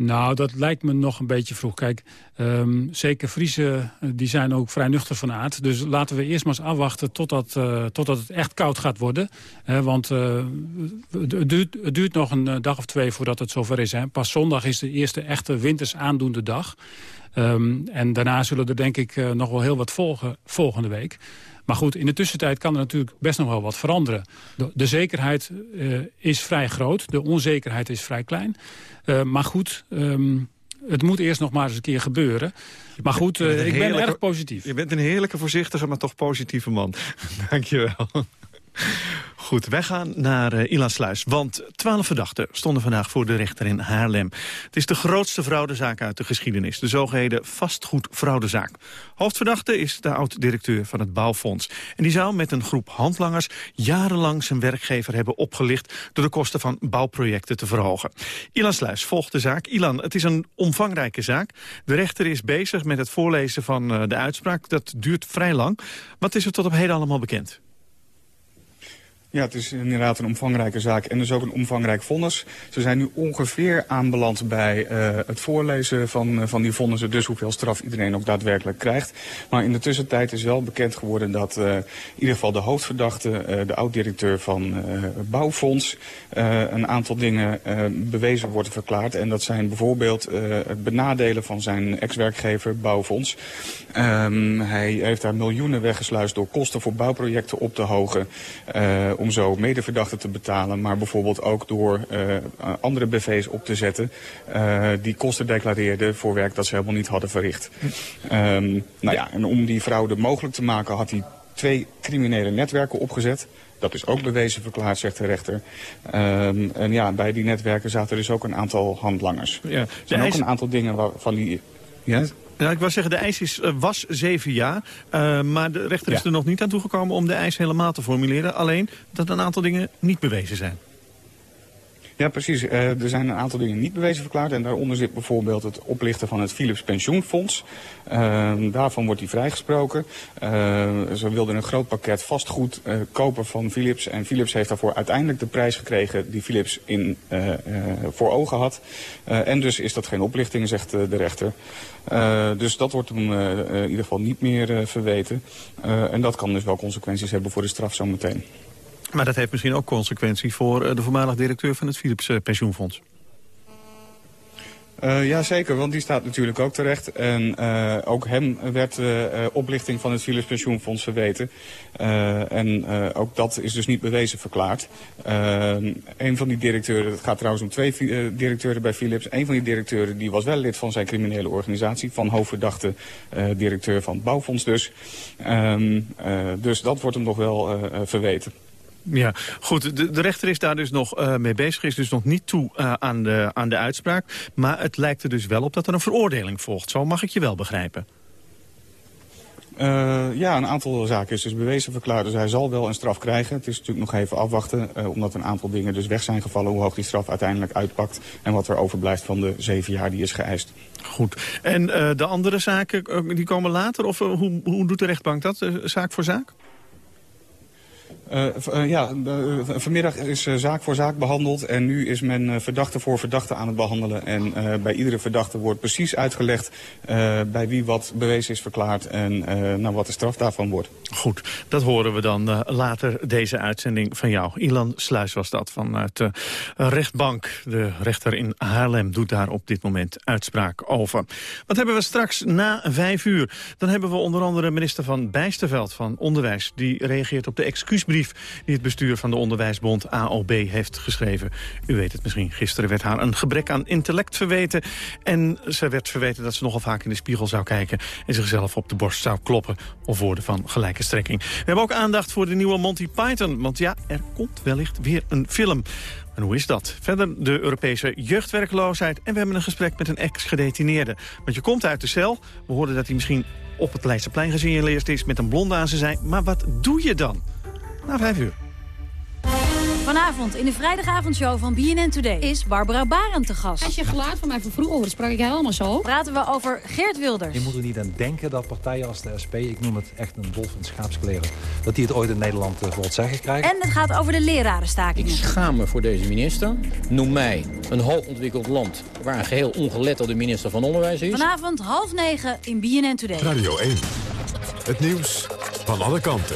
Speaker 32: Nou, dat lijkt me nog een beetje vroeg. Kijk, um, zeker Friese eh, die zijn ook vrij nuchter van aard. Dus laten we eerst maar eens afwachten totdat, uh, totdat het echt koud gaat worden. want uh, het, duurt, het, duurt, nog een dag of twee voordat het zover is. Hè. Pas zondag is de eerste echte winters aandoende dag. Um, en daarna zullen er denk ik nog wel heel wat volgen volgende week. Maar goed, in de tussentijd kan er natuurlijk best nog wel wat veranderen. De, zekerheid is vrij groot, de onzekerheid is vrij klein. Uh, maar goed, um, het moet eerst nog maar eens een keer gebeuren. Maar goed, uh, ik ben erg positief.
Speaker 19: Je bent een heerlijke, voorzichtige, maar toch positieve man. *laughs* Dank je wel. Goed, wij gaan naar uh, Ilan Sluis. Want twaalf verdachten stonden vandaag voor de rechter in Haarlem. Het is de grootste fraudezaak uit de geschiedenis. De zogeheten vastgoedfraudezaak. Hoofdverdachte is de oud-directeur van het Bouwfonds. En die zou met een groep handlangers jarenlang zijn werkgever hebben opgelicht... door de kosten van bouwprojecten te verhogen. Ilan Sluis volgt de zaak. Ilan, het is een omvangrijke zaak. De rechter is bezig met het voorlezen van uh, de uitspraak. Dat duurt vrij lang. Wat is er tot op heden allemaal bekend?
Speaker 33: Ja, het is inderdaad een omvangrijke zaak en dus ook een omvangrijk vonnis. Ze zijn nu ongeveer aanbeland bij uh, het voorlezen van, uh, van die vonnissen, dus hoeveel straf iedereen ook daadwerkelijk krijgt. Maar in de tussentijd is wel bekend geworden dat uh, in ieder geval de hoofdverdachte, de oud-directeur van Bouwfonds, een aantal dingen bewezen worden verklaard. En dat zijn bijvoorbeeld het benadelen van zijn ex-werkgever Bouwfonds. Um, hij heeft daar miljoenen weggesluist door kosten voor bouwprojecten op te hogen om zo medeverdachten te betalen. Maar bijvoorbeeld ook door uh, andere BV's op te zetten uh, die kosten declareerden voor werk dat ze helemaal niet hadden verricht. Um, nou ja, en om die fraude mogelijk te maken had hij twee criminele netwerken opgezet. Dat is ook bewezen verklaard, zegt de rechter. Um, en ja, bij die netwerken zaten dus ook een aantal handlangers. Ja, er zijn ook een aantal dingen waarvan die... Ja?
Speaker 19: Ja, ik wil zeggen, de eis is, uh, was zeven jaar. Uh, maar de rechter is er nog niet aan toegekomen om de eis helemaal te formuleren. Alleen dat een aantal dingen niet bewezen zijn.
Speaker 33: Ja, precies. Uh, er zijn een aantal dingen niet bewezen verklaard. En daaronder zit bijvoorbeeld het oplichten van het Philips Pensioenfonds. Uh, daarvan wordt hij vrijgesproken. Uh, ze wilden een groot pakket vastgoed kopen van Philips. En Philips heeft daarvoor uiteindelijk de prijs gekregen die Philips in, voor ogen had. en dus is dat geen oplichting, zegt de rechter. dus dat wordt hem in ieder geval niet meer verweten. en dat kan dus wel consequenties hebben voor de straf zometeen.
Speaker 19: Maar dat heeft misschien ook consequenties voor uh, de voormalig directeur van het Philips uh, pensioenfonds.
Speaker 33: Uh, ja, zeker, want die staat natuurlijk ook terecht. En uh, ook hem werd uh, oplichting van het Philips Pensioenfonds verweten. en ook dat is dus niet bewezen verklaard. een van die directeuren, het gaat trouwens om twee directeuren bij Philips. Een van die directeuren die was wel lid van zijn criminele organisatie. Van hoofdverdachte directeur van het bouwfonds dus. Um, dus dat wordt hem nog wel verweten.
Speaker 19: Ja, goed. De, de, rechter is daar dus nog uh, mee bezig. Is dus nog niet toe uh, aan, de, aan de uitspraak. Maar het lijkt er dus wel op dat er een veroordeling volgt. Zo mag ik je wel begrijpen.
Speaker 33: Uh, ja, een aantal zaken is dus bewezen verklaard. Dus hij zal wel een straf krijgen. Het is natuurlijk nog even afwachten. Uh, omdat een aantal dingen dus weg zijn gevallen. Hoe hoog die straf uiteindelijk uitpakt. En wat er overblijft van de zeven jaar die is geëist.
Speaker 19: Goed. En uh, de andere zaken die komen later? Of hoe, hoe doet de rechtbank dat? zaak voor zaak?
Speaker 33: Uh, uh, ja, uh, vanmiddag is zaak voor zaak behandeld en nu is men verdachte voor verdachte aan het behandelen. En bij iedere verdachte wordt precies uitgelegd bij wie wat bewezen is verklaard en nou, wat de straf daarvan wordt.
Speaker 19: Goed, dat horen we dan later deze uitzending van jou. Ilan Sluis was dat vanuit de rechtbank. De rechter in Haarlem doet daar op dit moment uitspraak over. Wat hebben we straks na vijf uur? Dan hebben we onder andere minister van Bijsterveld van Onderwijs. Die reageert op de excuusbrief die het bestuur van de onderwijsbond AOB heeft geschreven. U weet het misschien, gisteren werd haar een gebrek aan intellect verweten. En ze werd verweten dat ze nogal vaak in de spiegel zou kijken... en zichzelf op de borst zou kloppen of woorden van gelijke strekking. We hebben ook aandacht voor de nieuwe Monty Python. Want ja, er komt wellicht weer een film. En hoe is dat? Verder de Europese jeugdwerkloosheid. En we hebben een gesprek met een ex-gedetineerde. Want je komt uit de cel. We hoorden dat hij misschien op het Leidseplein gesignaleerd is... met een blonde aan zijn zij. Maar wat doe je dan? Na vijf uur.
Speaker 34: Vanavond in de vrijdagavondshow van BNN Today is Barbara Barend te gast.
Speaker 35: Als je geluid van mij van vroeger hoorde, sprak ik helemaal zo.
Speaker 34: Praten we over Geert Wilders.
Speaker 36: Je moet er niet aan denken dat partijen als de SP, ik noem het echt een wolf in schaapskleren, dat die het ooit in Nederland uh, voor het zeggen krijgen.
Speaker 34: En het gaat over de lerarenstaking.
Speaker 37: Ik schaam me voor deze minister. Noem mij
Speaker 38: een hoogontwikkeld land... waar een geheel ongeletterde minister van Onderwijs is.
Speaker 30: Vanavond half negen in BNN Today.
Speaker 1: Radio 1. Het nieuws van alle kanten.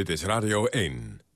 Speaker 1: Dit is Radio 1.